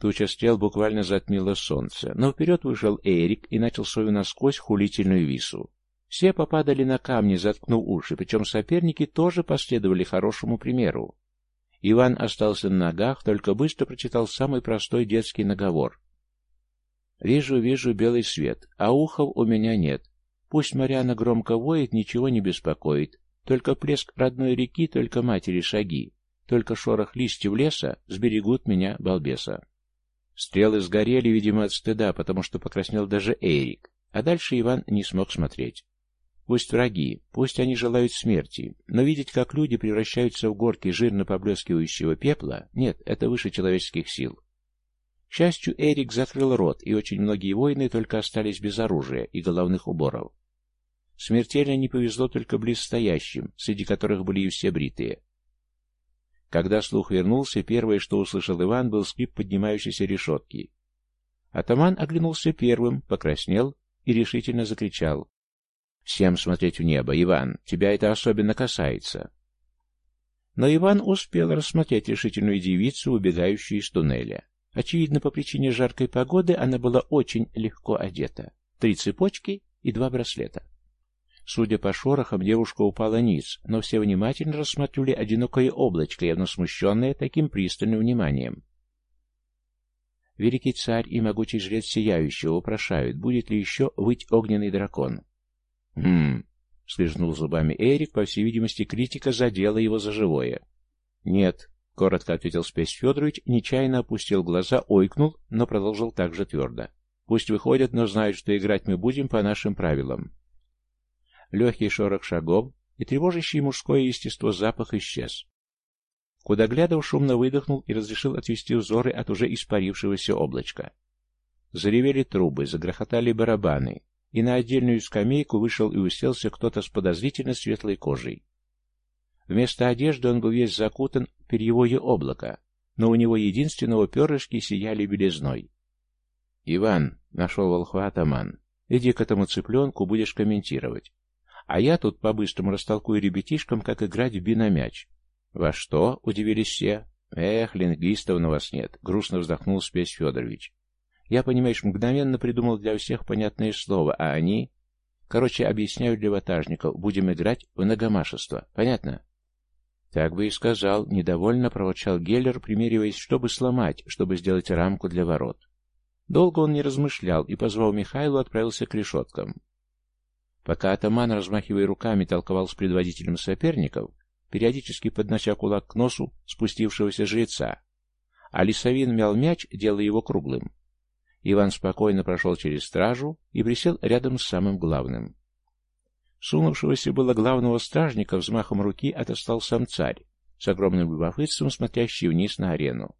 Туча стрел буквально затмила солнце, но вперед вышел Эрик и начал свою насквозь хулительную вису. Все попадали на камни, заткнув уши, причем соперники тоже последовали хорошему примеру. Иван остался на ногах, только быстро прочитал самый простой детский наговор. «Вижу, вижу белый свет, а ухов у меня нет. Пусть Марьяна громко воет, ничего не беспокоит. Только плеск родной реки, только матери шаги, только шорох листьев леса сберегут меня, балбеса. Стрелы сгорели, видимо, от стыда, потому что покраснел даже Эрик, а дальше Иван не смог смотреть. Пусть враги, пусть они желают смерти, но видеть, как люди превращаются в горки жирно поблескивающего пепла, нет, это выше человеческих сил. К счастью, Эрик закрыл рот, и очень многие воины только остались без оружия и головных уборов. Смертельно не повезло только близстоящим, среди которых были и все бритые. Когда слух вернулся, первое, что услышал Иван, был скрип поднимающейся решетки. Атаман оглянулся первым, покраснел и решительно закричал. «Всем смотреть в небо, Иван, тебя это особенно касается». Но Иван успел рассмотреть решительную девицу, убегающую из туннеля. Очевидно, по причине жаркой погоды она была очень легко одета. Три цепочки и два браслета. Судя по шорохам, девушка упала ниц, но все внимательно рассматривали одинокое облачко, явно смущенное таким пристальным вниманием. Великий царь и могучий жрец Сияющего вопрошают, будет ли еще выть огненный дракон. «Хм...» — слежнул зубами Эрик, по всей видимости, критика задела его за живое. «Нет», — коротко ответил Спесь Федорович, нечаянно опустил глаза, ойкнул, но продолжил так же твердо. «Пусть выходят, но знают, что играть мы будем по нашим правилам легкий шорох шагов и тревожащий мужское естество запах исчез. Кудоглядов шумно выдохнул и разрешил отвести взоры от уже испарившегося облачка. Заревели трубы, загрохотали барабаны, и на отдельную скамейку вышел и уселся кто-то с подозрительно светлой кожей. Вместо одежды он был весь закутан в перьевое облако, но у него единственного перышки сияли белизной. «Иван», — нашел волхва атаман, — «иди к этому цыпленку, будешь комментировать. А я тут по-быстрому растолкую ребятишкам, как играть в биномяч». «Во что?» — удивились все. «Эх, лингвистов на вас нет», — грустно вздохнул Спесь Федорович. «Я, понимаешь, мгновенно придумал для всех понятное слово, а они...» «Короче, объясняю для ватажников, будем играть в многомашество. Понятно?» «Так бы и сказал», — недовольно проворчал Геллер, примериваясь, чтобы сломать, чтобы сделать рамку для ворот. Долго он не размышлял и, позвал Михайлу, отправился к решеткам. Пока атаман, размахивая руками, толковал с предводителем соперников, периодически поднося кулак к носу спустившегося жреца, а лесовин мял мяч, делая его круглым. Иван спокойно прошел через стражу и присел рядом с самым главным. Сунувшегося было главного стражника взмахом руки отостал сам царь, с огромным любопытством смотрящий вниз на арену.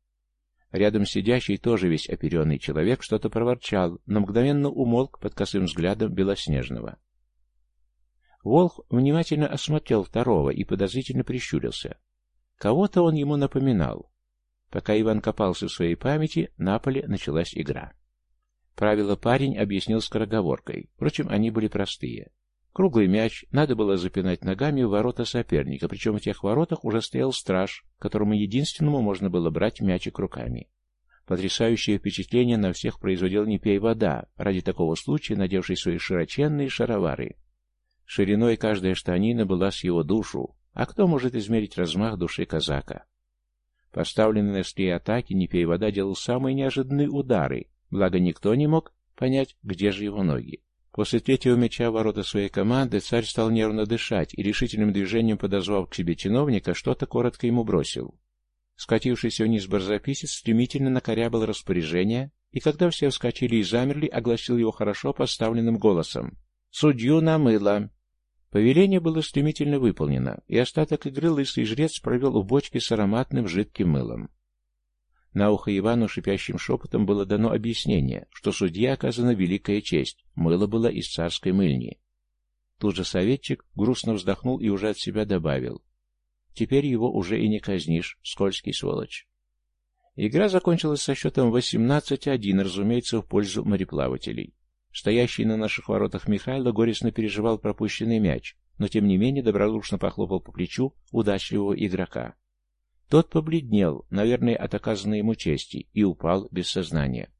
Рядом сидящий, тоже весь оперенный человек, что-то проворчал, но мгновенно умолк под косым взглядом Белоснежного. Волх внимательно осмотрел второго и подозрительно прищурился. Кого-то он ему напоминал. Пока Иван копался в своей памяти, на поле началась игра. Правила парень объяснил скороговоркой, впрочем, они были простые. Круглый мяч надо было запинать ногами в ворота соперника, причем в тех воротах уже стоял страж, которому единственному можно было брать мячик руками. Потрясающее впечатление на всех производил не пей вода, ради такого случая надевший свои широченные шаровары. Шириной каждая штанина была с его душу, а кто может измерить размах души казака? Поставленный на острие атаки, не пей вода делал самые неожиданные удары, благо никто не мог понять, где же его ноги. После третьего мяча ворота своей команды царь стал нервно дышать и решительным движением, подозвав к себе чиновника, что-то коротко ему бросил. Скатившийся вниз барзаписец стремительно накорябал распоряжение, и когда все вскочили и замерли, огласил его хорошо поставленным голосом. «Судью намыло!» Повеление было стремительно выполнено, и остаток игры лысый жрец провел в бочке с ароматным жидким мылом. На ухо Ивану шипящим шепотом было дано объяснение, что судье оказана великая честь, мыло было из царской мыльни. Тут же советчик грустно вздохнул и уже от себя добавил. Теперь его уже и не казнишь, скользкий сволочь. Игра закончилась со счетом 18-1, разумеется, в пользу мореплавателей. Стоящий на наших воротах Михайло горестно переживал пропущенный мяч, но тем не менее добродушно похлопал по плечу удачливого игрока. Тот побледнел, наверное, от оказанной ему чести, и упал без сознания.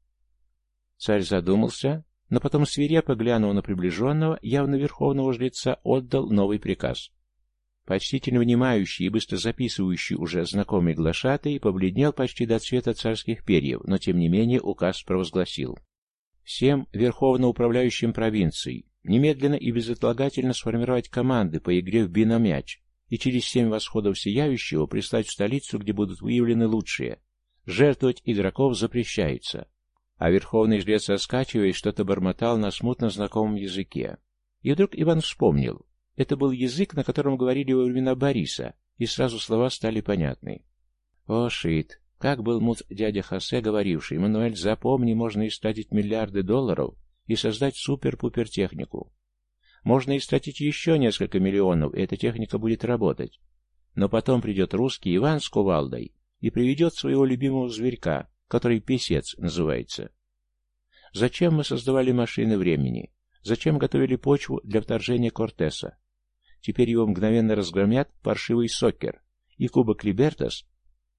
Царь задумался, но потом свирепо глянув на приближенного, явно верховного жреца, отдал новый приказ. Почтительно внимающий и быстро записывающий уже знакомый глашатый побледнел почти до цвета царских перьев, но тем не менее указ провозгласил. Всем верховно управляющим провинцией немедленно и безотлагательно сформировать команды по игре в биномяч и через семь восходов Сияющего прислать в столицу, где будут выявлены лучшие. Жертвовать игроков запрещается. А верховный жрец, раскачиваясь, что-то бормотал на смутно знакомом языке. И вдруг Иван вспомнил. Это был язык, на котором говорили во времена Бориса, и сразу слова стали понятны. «О, шит! Как был мут дядя Хосе, говоривший, «Мануэль, запомни, можно истратить миллиарды долларов и создать супер-пупер технику. Можно истратить еще несколько миллионов, и эта техника будет работать. Но потом придет русский Иван с кувалдой и приведет своего любимого зверька, который писец называется. Зачем мы создавали машины времени? Зачем готовили почву для вторжения Кортеса? Теперь его мгновенно разгромят паршивый сокер, и Кубок Либертас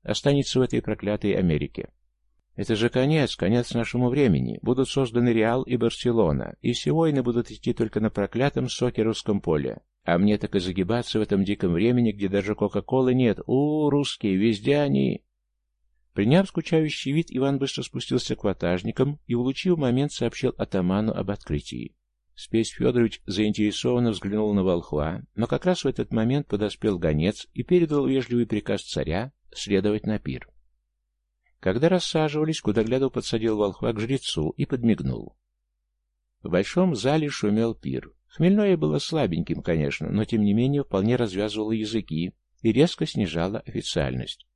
останется в этой проклятой Америке. Это же конец, конец нашему времени. Будут созданы Реал и Барселона, и все войны будут идти только на проклятом сокеровском поле. А мне так и загибаться в этом диком времени, где даже Кока-Колы нет. У, русские, везде они... Приняв скучающий вид, Иван быстро спустился к ватажникам и, улучив момент, сообщил атаману об открытии. Спесь Федорович заинтересованно взглянул на волхва, но как раз в этот момент подоспел гонец и передал вежливый приказ царя следовать на пир. Когда рассаживались, Кудоглядов подсадил волхва к жрецу и подмигнул. В большом зале шумел пир. Хмельное было слабеньким, конечно, но тем не менее вполне развязывало языки и резко снижало официальность.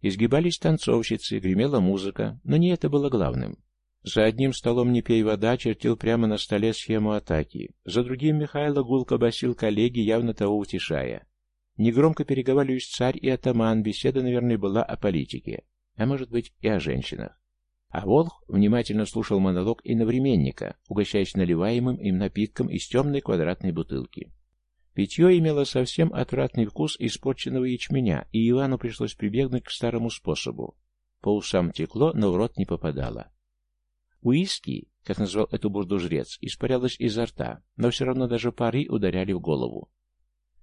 Изгибались танцовщицы, гремела музыка, но не это было главным. За одним столом «Не пей вода» чертил прямо на столе схему атаки. За другим Михайло гулко басил коллеги, явно того утешая. Негромко переговаривались царь и атаман, беседа, наверное, была о политике, а может быть и о женщинах. А Волх внимательно слушал монолог иновременника, угощаясь наливаемым им напитком из темной квадратной бутылки. Питье имело совсем отвратный вкус испорченного ячменя, и Ивану пришлось прибегнуть к старому способу. По усам текло, но в рот не попадало. Уиски, как назвал эту бурду жрец, испарялось изо рта, но все равно даже пары ударяли в голову.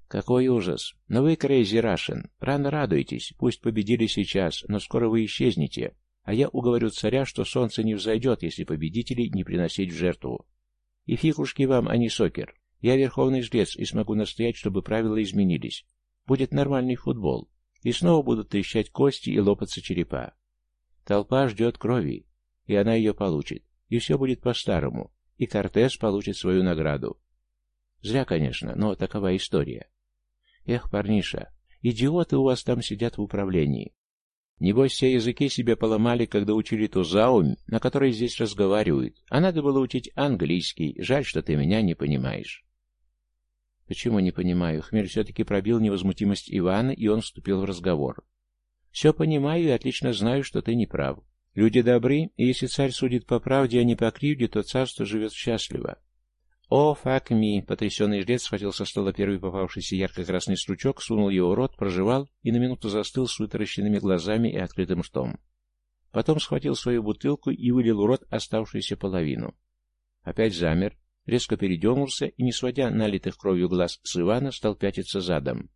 Какой ужас! Но вы, Крейзи Рашен, рано радуйтесь, пусть победили сейчас, но скоро вы исчезнете, а я уговорю царя, что солнце не взойдет, если победителей не приносить в жертву. И фикушки вам, а не сокер. Я верховный жрец и смогу настоять, чтобы правила изменились. Будет нормальный футбол, и снова будут трещать кости и лопаться черепа. Толпа ждет крови, и она ее получит, и все будет по-старому, и Кортес получит свою награду. Зря, конечно, но такова история. Эх, парниша, идиоты у вас там сидят в управлении. Небось, все языки себе поломали, когда учили ту заумь, на которой здесь разговаривают, а надо было учить английский. Жаль, что ты меня не понимаешь. Почему не понимаю? Хмель все-таки пробил невозмутимость Ивана, и он вступил в разговор. Все понимаю и отлично знаю, что ты не прав. Люди добры, и если царь судит по правде, а не по кривде, то царство живет счастливо. «О, фак ми!» — потрясенный жрец схватил со стола первый попавшийся ярко-красный стручок, сунул его в рот, прожевал и на минуту застыл с вытаращенными глазами и открытым ртом. Потом схватил свою бутылку и вылил в рот оставшуюся половину. Опять замер, резко передернулся и, не сводя налитых кровью глаз с Ивана, стал пятиться задом.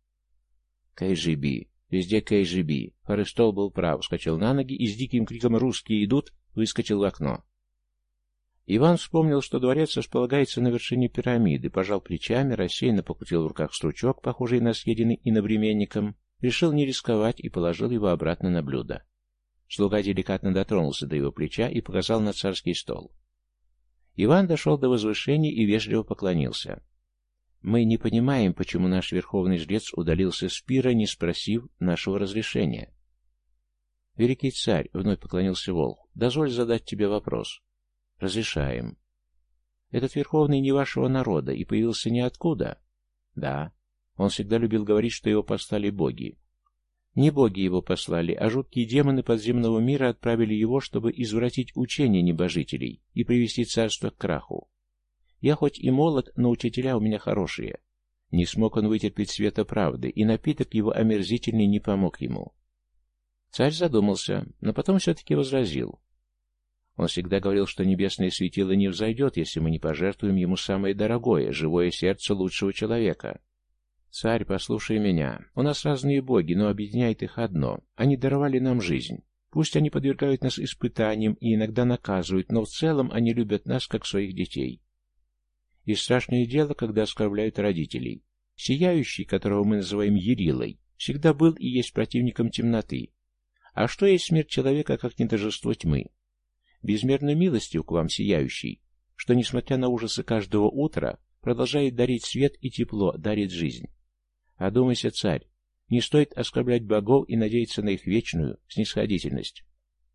«Кайжиби! Везде Кайжиби!» Форестол был прав, скачал на ноги и с диким криком «Русские идут!» выскочил в окно. Иван вспомнил, что дворец располагается на вершине пирамиды, пожал плечами, рассеянно покрутил в руках стручок, похожий на съеденный иновременником, решил не рисковать и положил его обратно на блюдо. Слуга деликатно дотронулся до его плеча и показал на царский стол. Иван дошел до возвышения и вежливо поклонился. «Мы не понимаем, почему наш верховный жрец удалился с пира, не спросив нашего разрешения». «Великий царь», — вновь поклонился Волк, — «дозволь задать тебе вопрос». Разрешаем. Этот Верховный не вашего народа и появился ниоткуда? Да. Он всегда любил говорить, что его послали боги. Не боги его послали, а жуткие демоны подземного мира отправили его, чтобы извратить учение небожителей и привести царство к краху. Я хоть и молод, но учителя у меня хорошие. Не смог он вытерпеть света правды, и напиток его омерзительный не помог ему. Царь задумался, но потом все-таки возразил. Он всегда говорил, что небесное светило не взойдет, если мы не пожертвуем ему самое дорогое, живое сердце лучшего человека. Царь, послушай меня. У нас разные боги, но объединяет их одно. Они даровали нам жизнь. Пусть они подвергают нас испытаниям и иногда наказывают, но в целом они любят нас, как своих детей. И страшное дело, когда оскорбляют родителей. Сияющий, которого мы называем Ерилой, всегда был и есть противником темноты. А что есть смерть человека, как не торжество тьмы? Безмерной милостью к вам сияющий, что, несмотря на ужасы каждого утра, продолжает дарить свет и тепло, дарит жизнь. Одумайся, царь, не стоит оскорблять богов и надеяться на их вечную снисходительность.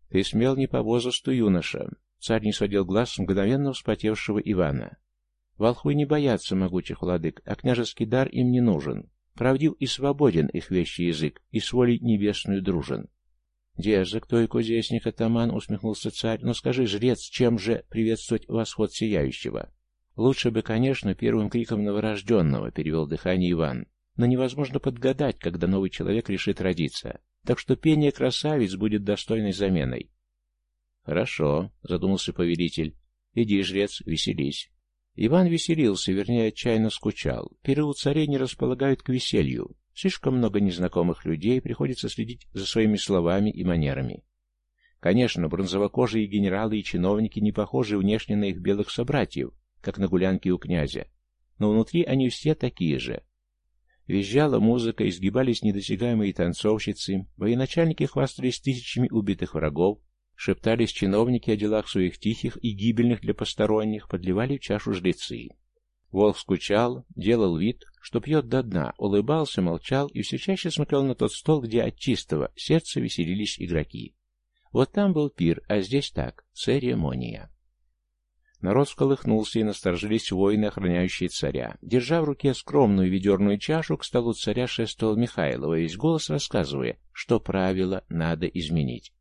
Ты смел не по возрасту юноша. Царь не сводил глаз мгновенно вспотевшего Ивана. Волхвы не боятся могучих владык, а княжеский дар им не нужен. Правдив и свободен их вещий язык, и с волей небесную дружен. «Дерзок твой кузнечник атаман», — усмехнулся царь, — «но скажи, жрец, чем же приветствовать восход сияющего?» «Лучше бы, конечно, первым криком новорожденного», — перевел дыхание Иван. «Но невозможно подгадать, когда новый человек решит родиться. Так что пение красавиц будет достойной заменой». «Хорошо», — задумался повелитель. «Иди, жрец, веселись». Иван веселился, вернее, отчаянно скучал. Пиры у царей не располагают к веселью. Слишком много незнакомых людей, приходится следить за своими словами и манерами. Конечно, бронзовокожие генералы и чиновники не похожи внешне на их белых собратьев, как на гулянке у князя, но внутри они все такие же. Визжала музыка, изгибались недосягаемые танцовщицы, военачальники хвастались тысячами убитых врагов, шептались чиновники о делах своих тихих и гибельных для посторонних, подливали в чашу жрецы. Волк скучал, делал вид, что пьет до дна, улыбался, молчал и все чаще смотрел на тот стол, где от чистого сердца веселились игроки. Вот там был пир, а здесь так, церемония. Народ всколыхнулся и насторожились воины, охраняющие царя. Держа в руке скромную ведерную чашу, к столу царя шествовал Михайлова, весь голос рассказывая, что правила надо изменить.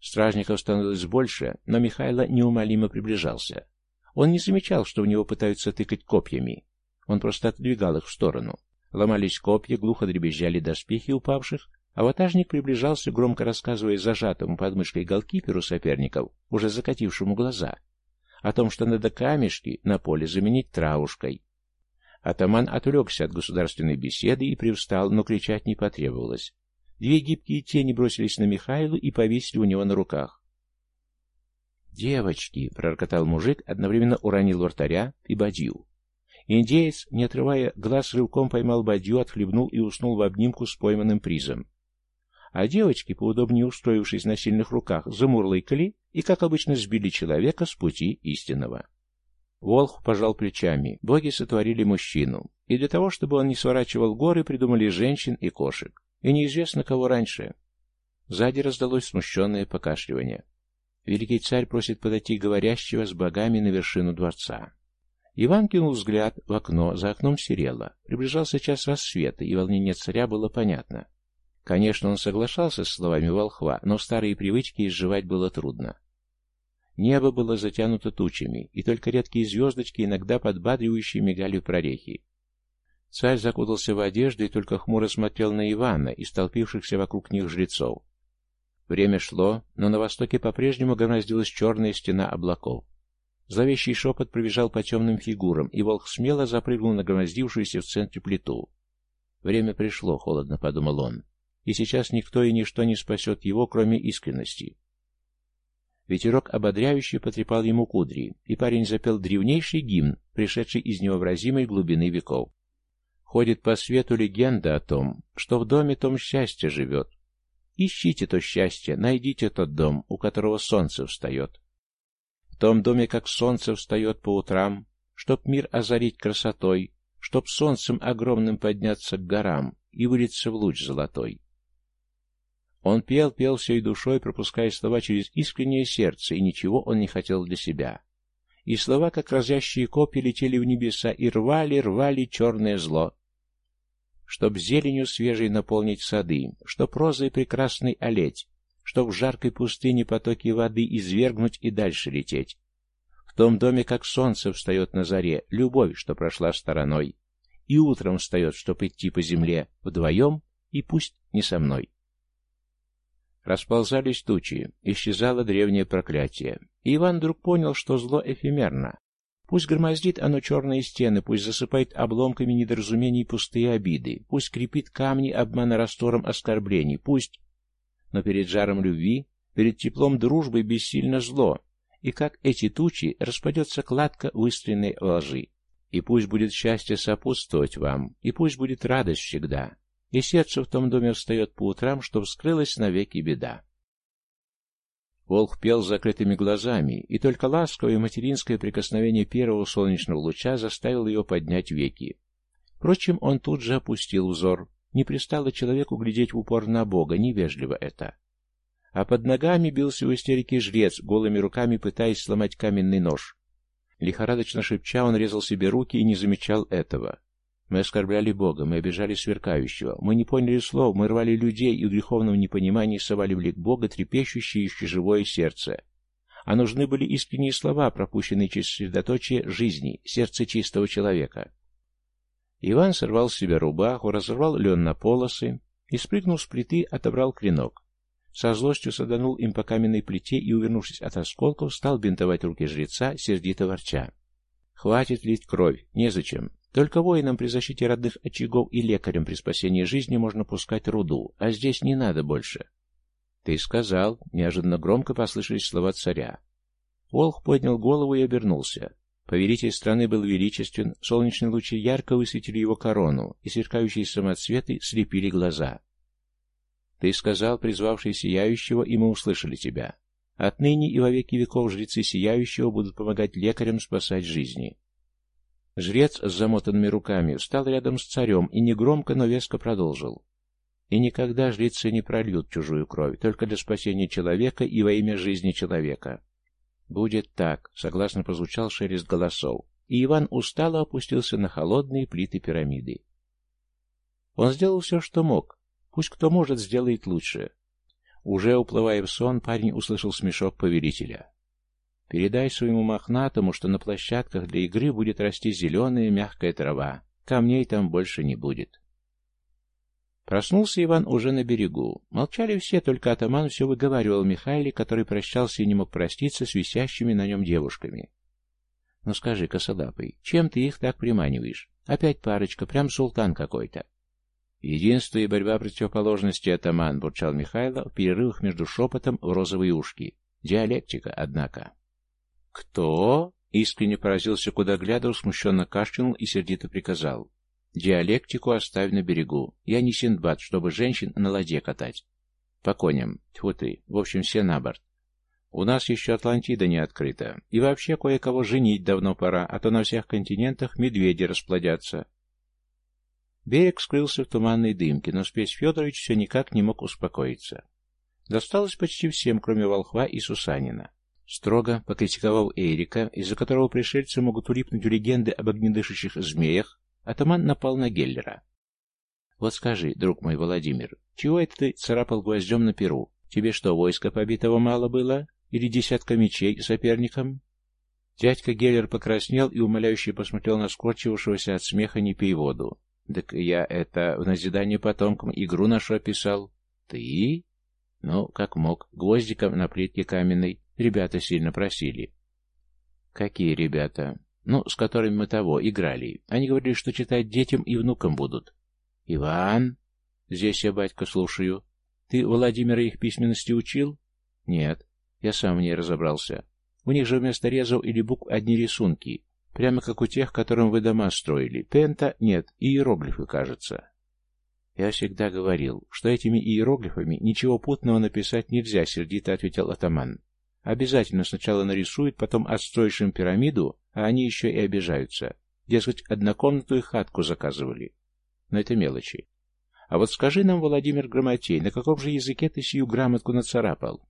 Стражников становилось больше, но Михайло неумолимо приближался. Он не замечал, что в него пытаются тыкать копьями. Он просто отодвигал их в сторону. Ломались копья, глухо дребезжали доспехи упавших, а ватажник приближался, громко рассказывая зажатому под мышкой голкиперу соперников, уже закатившему глаза, о том, что надо камешки на поле заменить травушкой. Атаман отвлекся от государственной беседы и привстал, но кричать не потребовалось. Две гибкие тени бросились на Михайлу и повесили у него на руках. «Девочки!» — пророкотал мужик, одновременно уронил вратаря и бадью. Индеец, не отрывая глаз, рывком поймал бадью, отхлебнул и уснул в обнимку с пойманным призом. А девочки, поудобнее устроившись на сильных руках, замурлыкали и, как обычно, сбили человека с пути истинного. Волх пожал плечами. Боги сотворили мужчину, и для того, чтобы он не сворачивал горы, придумали женщин и кошек. И неизвестно, кого раньше. Сзади раздалось смущенное покашливание. Великий царь просит подойти говорящего с богами на вершину дворца. Иван кинул взгляд в окно, за окном серело. Приближался час рассвета, и волнение царя было понятно. Конечно, он соглашался с словами волхва, но старые привычки изживать было трудно. Небо было затянуто тучами, и только редкие звездочки, иногда подбадривающие, мигали прорехи. Царь закутался в одежду и только хмуро смотрел на Ивана и столпившихся вокруг них жрецов. Время шло, но на востоке по-прежнему громоздилась черная стена облаков. Зловещий шепот пробежал по темным фигурам, и волк смело запрыгнул на громоздившуюся в центре плиту. «Время пришло», — холодно подумал он, — «и сейчас никто и ничто не спасет его, кроме искренности». Ветерок ободряюще потрепал ему кудри, и парень запел древнейший гимн, пришедший из невообразимой глубины веков. Ходит по свету легенда о том, что в доме том счастье живет. Ищите то счастье, найдите тот дом, у которого солнце встает. В том доме, как солнце встает по утрам, чтоб мир озарить красотой, чтоб солнцем огромным подняться к горам и вылиться в луч золотой. Он пел, пел всей душой, пропуская слова через искреннее сердце, и ничего он не хотел для себя. И слова, как разящие копья, летели в небеса и рвали, рвали черное зло чтоб зеленью свежей наполнить сады, чтоб розой прекрасной олеть, чтоб в жаркой пустыне потоки воды извергнуть и дальше лететь. В том доме, как солнце встает на заре, любовь, что прошла стороной, и утром встает, чтоб идти по земле вдвоем, и пусть не со мной. Расползались тучи, исчезало древнее проклятие, и Иван вдруг понял, что зло эфемерно, Пусть громоздит оно черные стены, пусть засыпает обломками недоразумений пустые обиды, пусть крепит камни обмана раствором оскорблений, пусть... Но перед жаром любви, перед теплом дружбы бессильно зло, и как эти тучи распадется кладка выстроенной лжи. И пусть будет счастье сопутствовать вам, и пусть будет радость всегда, и сердце в том доме встает по утрам, что вскрылась навеки беда. Волк пел с закрытыми глазами, и только ласковое материнское прикосновение первого солнечного луча заставило его поднять веки. Впрочем, он тут же опустил взор. Не пристало человеку глядеть в упор на Бога, невежливо это. А под ногами бился в истерике жрец, голыми руками пытаясь сломать каменный нож. Лихорадочно шепча, он резал себе руки и не замечал этого. Мы оскорбляли Бога, мы обижали сверкающего, мы не поняли слов, мы рвали людей и в греховном непонимании совали в лик Бога трепещущее еще живое сердце. А нужны были искренние слова, пропущенные через средоточие жизни, сердце чистого человека. Иван сорвал с себя рубаху, разорвал лен на полосы и, спрыгнув с плиты, отобрал клинок. Со злостью саданул им по каменной плите и, увернувшись от осколков, стал бинтовать руки жреца, сердито ворча. «Хватит лить кровь, незачем. Только воинам при защите родных очагов и лекарям при спасении жизни можно пускать руду, а здесь не надо больше. Ты сказал, неожиданно громко послышались слова царя. Волх поднял голову и обернулся. Повелитель страны был величествен, солнечные лучи ярко высветили его корону, и сверкающие самоцветы слепили глаза. Ты сказал, призвавший Сияющего, и мы услышали тебя. Отныне и во веки веков жрецы Сияющего будут помогать лекарям спасать жизни. Жрец с замотанными руками встал рядом с царем и негромко, но веско продолжил. И никогда жрецы не прольют чужую кровь, только для спасения человека и во имя жизни человека. «Будет так», — согласно прозвучал шелест голосов, и Иван устало опустился на холодные плиты пирамиды. Он сделал все, что мог. Пусть кто может, сделает лучше. Уже уплывая в сон, парень услышал смешок повелителя. «Передай своему мохнатому, что на площадках для игры будет расти зеленая мягкая трава. Камней там больше не будет». Проснулся Иван уже на берегу. Молчали все, только атаман все выговаривал Михайле, который прощался и не мог проститься с висящими на нем девушками. «Ну скажи, косолапый, чем ты их так приманиваешь? Опять парочка, прям султан какой-то». «Единство и борьба противоположности, атаман», — бурчал Михайло в перерывах между шепотом в розовые ушки. «Диалектика, однако». «Кто?» — искренне поразился, куда глядел, смущенно кашлянул и сердито приказал. Диалектику оставь на берегу. Я не Синдбад, чтобы женщин на ладье катать. По коням. Тьфу ты. В общем, все на борт. У нас еще Атлантида не открыта. И вообще кое-кого женить давно пора, а то на всех континентах медведи расплодятся. Берег скрылся в туманной дымке, но Спесь Федорович все никак не мог успокоиться. Досталось почти всем, кроме Волхва и Сусанина. Строго покритиковал Эрика, из-за которого пришельцы могут улипнуть в легенды об огнедышащих змеях, Атаман напал на Геллера. «Вот скажи, друг мой Владимир, чего это ты царапал гвоздем на перу? Тебе что, войска побитого мало было? Или десятка мечей соперникам?» Дядька Геллер покраснел и умоляюще посмотрел на скорчившегося от смеха «Не пей воду». «Так я это в назидание потомкам игру нашу описал». «Ты?» «Ну, как мог. Гвоздиком на плитке каменной. Ребята сильно просили». «Какие ребята?» Ну, с которыми мы того, играли. Они говорили, что читать детям и внукам будут. Иван? Здесь я, батька, слушаю. Ты Владимира их письменности учил? Нет. Я сам в ней разобрался. У них же вместо резов или букв одни рисунки. Прямо как у тех, которым вы дома строили. Пента нет, иероглифы, кажется. Я всегда говорил, что этими иероглифами ничего путного написать нельзя, сердито ответил атаман. Обязательно сначала нарисуют, потом отстроишь им пирамиду, а они еще и обижаются. Дескать, однокомнатную хатку заказывали. Но это мелочи. А вот скажи нам, Владимир Грамотей, на каком же языке ты сию грамотку нацарапал?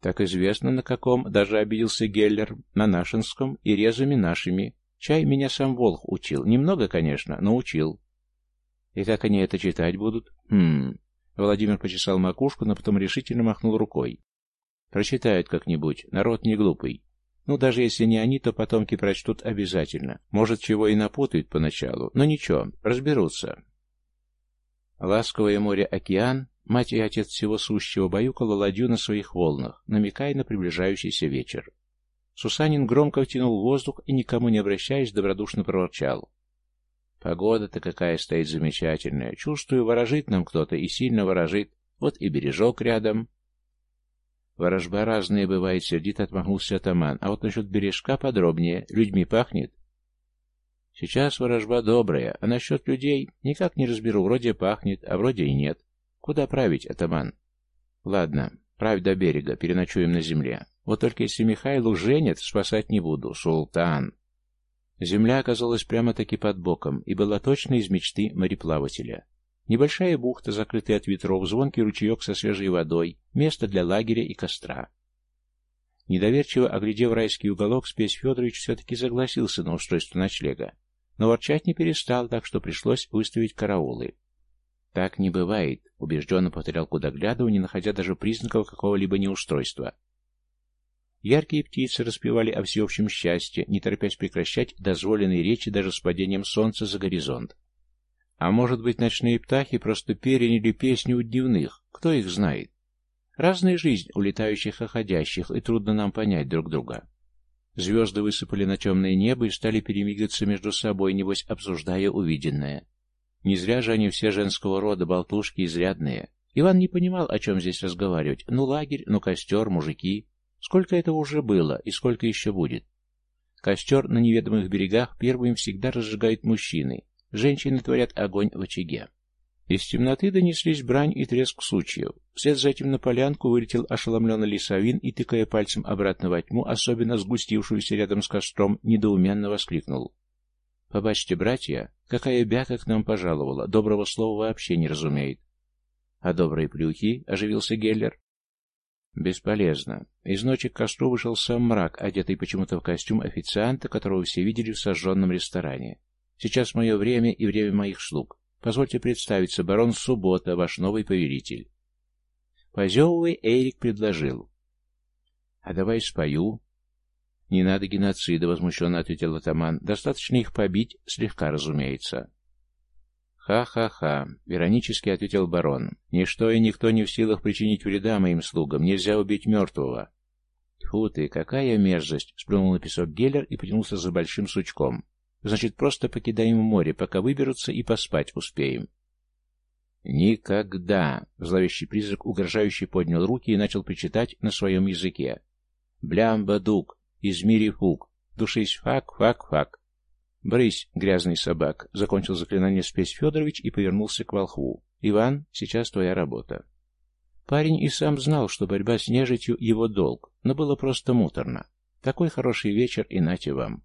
Так известно, на каком, даже обиделся Геллер, на нашинском и резами нашими. Чай меня сам Волх учил. Немного, конечно, но учил. И как они это читать будут? Хм... Владимир почесал макушку, но потом решительно махнул рукой. Прочитают как-нибудь, народ не глупый. Ну, даже если не они, то потомки прочтут обязательно. Может, чего и напутают поначалу, но ничего, разберутся. Ласковое море-океан, мать и отец всего сущего, баюкала ладью на своих волнах, намекая на приближающийся вечер. Сусанин громко втянул воздух и, никому не обращаясь, добродушно проворчал. «Погода-то какая стоит замечательная. Чувствую, ворожит нам кто-то и сильно ворожит. Вот и бережок рядом, Ворожба разная бывает, сердито отмахнулся атаман. А вот насчет бережка подробнее. Людьми пахнет? Сейчас ворожба добрая, а насчет людей никак не разберу. Вроде пахнет, а вроде и нет. Куда править, атаман? Ладно, правь до берега, переночуем на земле. Вот только если Михайлу женят, спасать не буду. Султан. Земля оказалась прямо-таки под боком и была точно из мечты мореплавателя. Небольшая бухта, закрытая от ветров, звонкий ручеек со свежей водой, место для лагеря и костра. Недоверчиво оглядев райский уголок, Спесь Федорович все-таки согласился на устройство ночлега, но ворчать не перестал, так что пришлось выставить караулы. «Так не бывает», — убежденно повторял Кудоглядов, не находя даже признаков какого-либо неустройства. Яркие птицы распевали о всеобщем счастье, не торопясь прекращать дозволенные речи даже с падением солнца за горизонт. А может быть, ночные птахи просто переняли песню у дневных, кто их знает? Разная жизнь у летающих и ходящих, и трудно нам понять друг друга. Звезды высыпали на темное небо и стали перемигиваться между собой, небось обсуждая увиденное. Не зря же они все женского рода, болтушки изрядные. Иван не понимал, о чем здесь разговаривать. Ну лагерь, ну костер, мужики. Сколько этого уже было и сколько еще будет? Костер на неведомых берегах первым всегда разжигают мужчины, Женщины творят огонь в очаге. Из темноты донеслись брань и треск сучьев. Вслед за этим на полянку вылетел ошеломленный лесовин и, тыкая пальцем обратно во тьму, особенно сгустившуюся рядом с костром, недоуменно воскликнул. «Побачьте, братья, какая бяка к нам пожаловала, доброго слова вообще не разумеет». «А добрые плюхи?» — оживился Геллер. Бесполезно. Из ночи к костру вышел сам мрак, одетый почему-то в костюм официанта, которого все видели в сожженном ресторане. Сейчас мое время и время моих слуг. Позвольте представиться, барон Суббота, ваш новый повелитель. Позевывая, Эрик предложил. — А давай спою. — Не надо геноцида, — возмущенно ответил атаман. — Достаточно их побить, слегка, разумеется. «Ха-ха-ха», — иронически ответил барон. «Ничто и никто не в силах причинить вреда моим слугам. Нельзя убить мертвого». «Тьфу ты, какая мерзость!» — сплюнул на песок Геллер и потянулся за большим сучком. «Значит, просто покидаем море, пока выберутся и поспать успеем». «Никогда!» — зловещий призрак угрожающе поднял руки и начал причитать на своем языке. «Блямба-дук! Измири фук! Душись фак-фак-фак!» «Брысь, грязный собак!» — закончил заклинание Спесь Федорович и повернулся к волхву. «Иван, сейчас твоя работа». Парень и сам знал, что борьба с нежитью — его долг, но было просто муторно. Такой хороший вечер, и нате вам.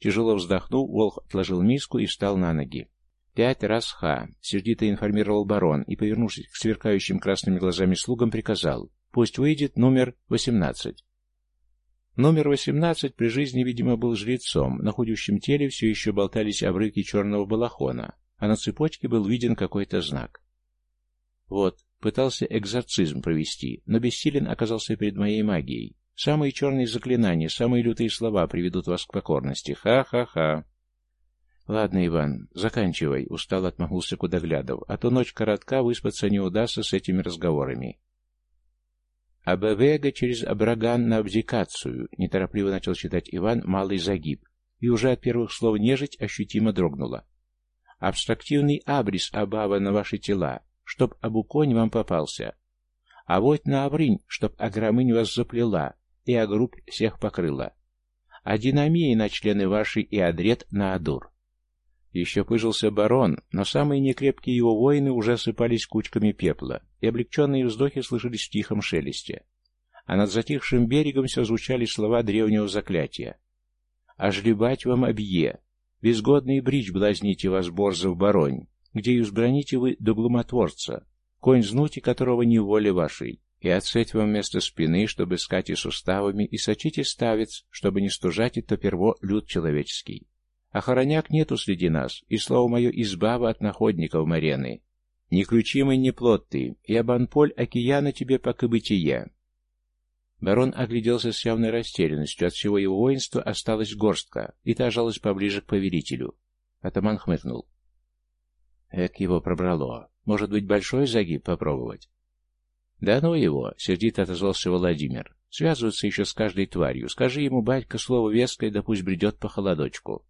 Тяжело вздохнув, Волх отложил миску и встал на ноги. «Пять раз ха!» — сердито информировал барон и, повернувшись к сверкающим красными глазами слугам, приказал. «Пусть выйдет номер восемнадцать». Номер 18 при жизни, видимо, был жрецом. На худющем теле все еще болтались обрывки черного балахона, а на цепочке был виден какой-то знак. Вот, пытался экзорцизм провести, но бессилен оказался перед моей магией. Самые черные заклинания, самые лютые слова приведут вас к покорности. Ха-ха-ха. Ладно, Иван, заканчивай, устал отмахнулся Кудоглядов, а то ночь коротка, выспаться не удастся с этими разговорами. Абевега через Абраган на абдикацию, неторопливо начал читать Иван малый загиб, и уже от первых слов нежить ощутимо дрогнула. Абстрактивный абрис абава на ваши тела, чтоб абуконь вам попался. А вот на абрынь, чтоб агромынь вас заплела, и агрубь всех покрыла. А динамии на члены ваши и адрет на адур. Еще пыжился барон, но самые некрепкие его воины уже осыпались кучками пепла, и облегченные вздохи слышались в тихом шелесте. А над затихшим берегом все звучали слова древнего заклятия. «Ожлебать вам объе! Безгодный брич блазните вас, борзов баронь, где и взбраните вы до глумотворца, конь знути которого не воли вашей, и отсеть вам вместо спины, чтобы скать и суставами, и сочите ставец, чтобы не стужать и то перво люд человеческий. А хороняк нету среди нас, и, слово мое, избава от находников марены. Ни ключимый, ни плод ты, и абанполь океана тебе пока бытие. Барон огляделся с явной растерянностью, от всего его воинства осталась горстка, и та жалась поближе к повелителю. Атаман хмыкнул. Эк, его пробрало. Может быть, большой загиб попробовать? Да ну его, сердито отозвался Владимир. Связываться еще с каждой тварью. Скажи ему, батька, слово веское, да пусть бредет по холодочку.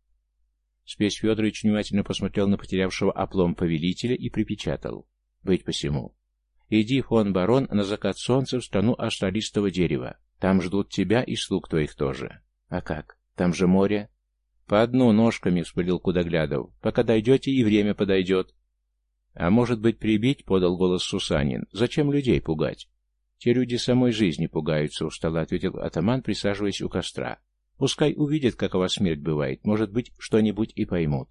Спесь Федорович внимательно посмотрел на потерявшего оплом повелителя и припечатал. «Быть посему. Иди, фон барон, на закат солнца в страну астралистого дерева. Там ждут тебя и слуг твоих тоже. А как? Там же море?» «По одну ножками», — вспылил Кудоглядов. «Пока дойдете, и время подойдет». «А может быть, прибить?» — подал голос Сусанин. «Зачем людей пугать?» «Те люди самой жизни пугаются», — устало ответил атаман, присаживаясь у костра. Пускай увидят, какова смерть бывает, может быть, что-нибудь и поймут.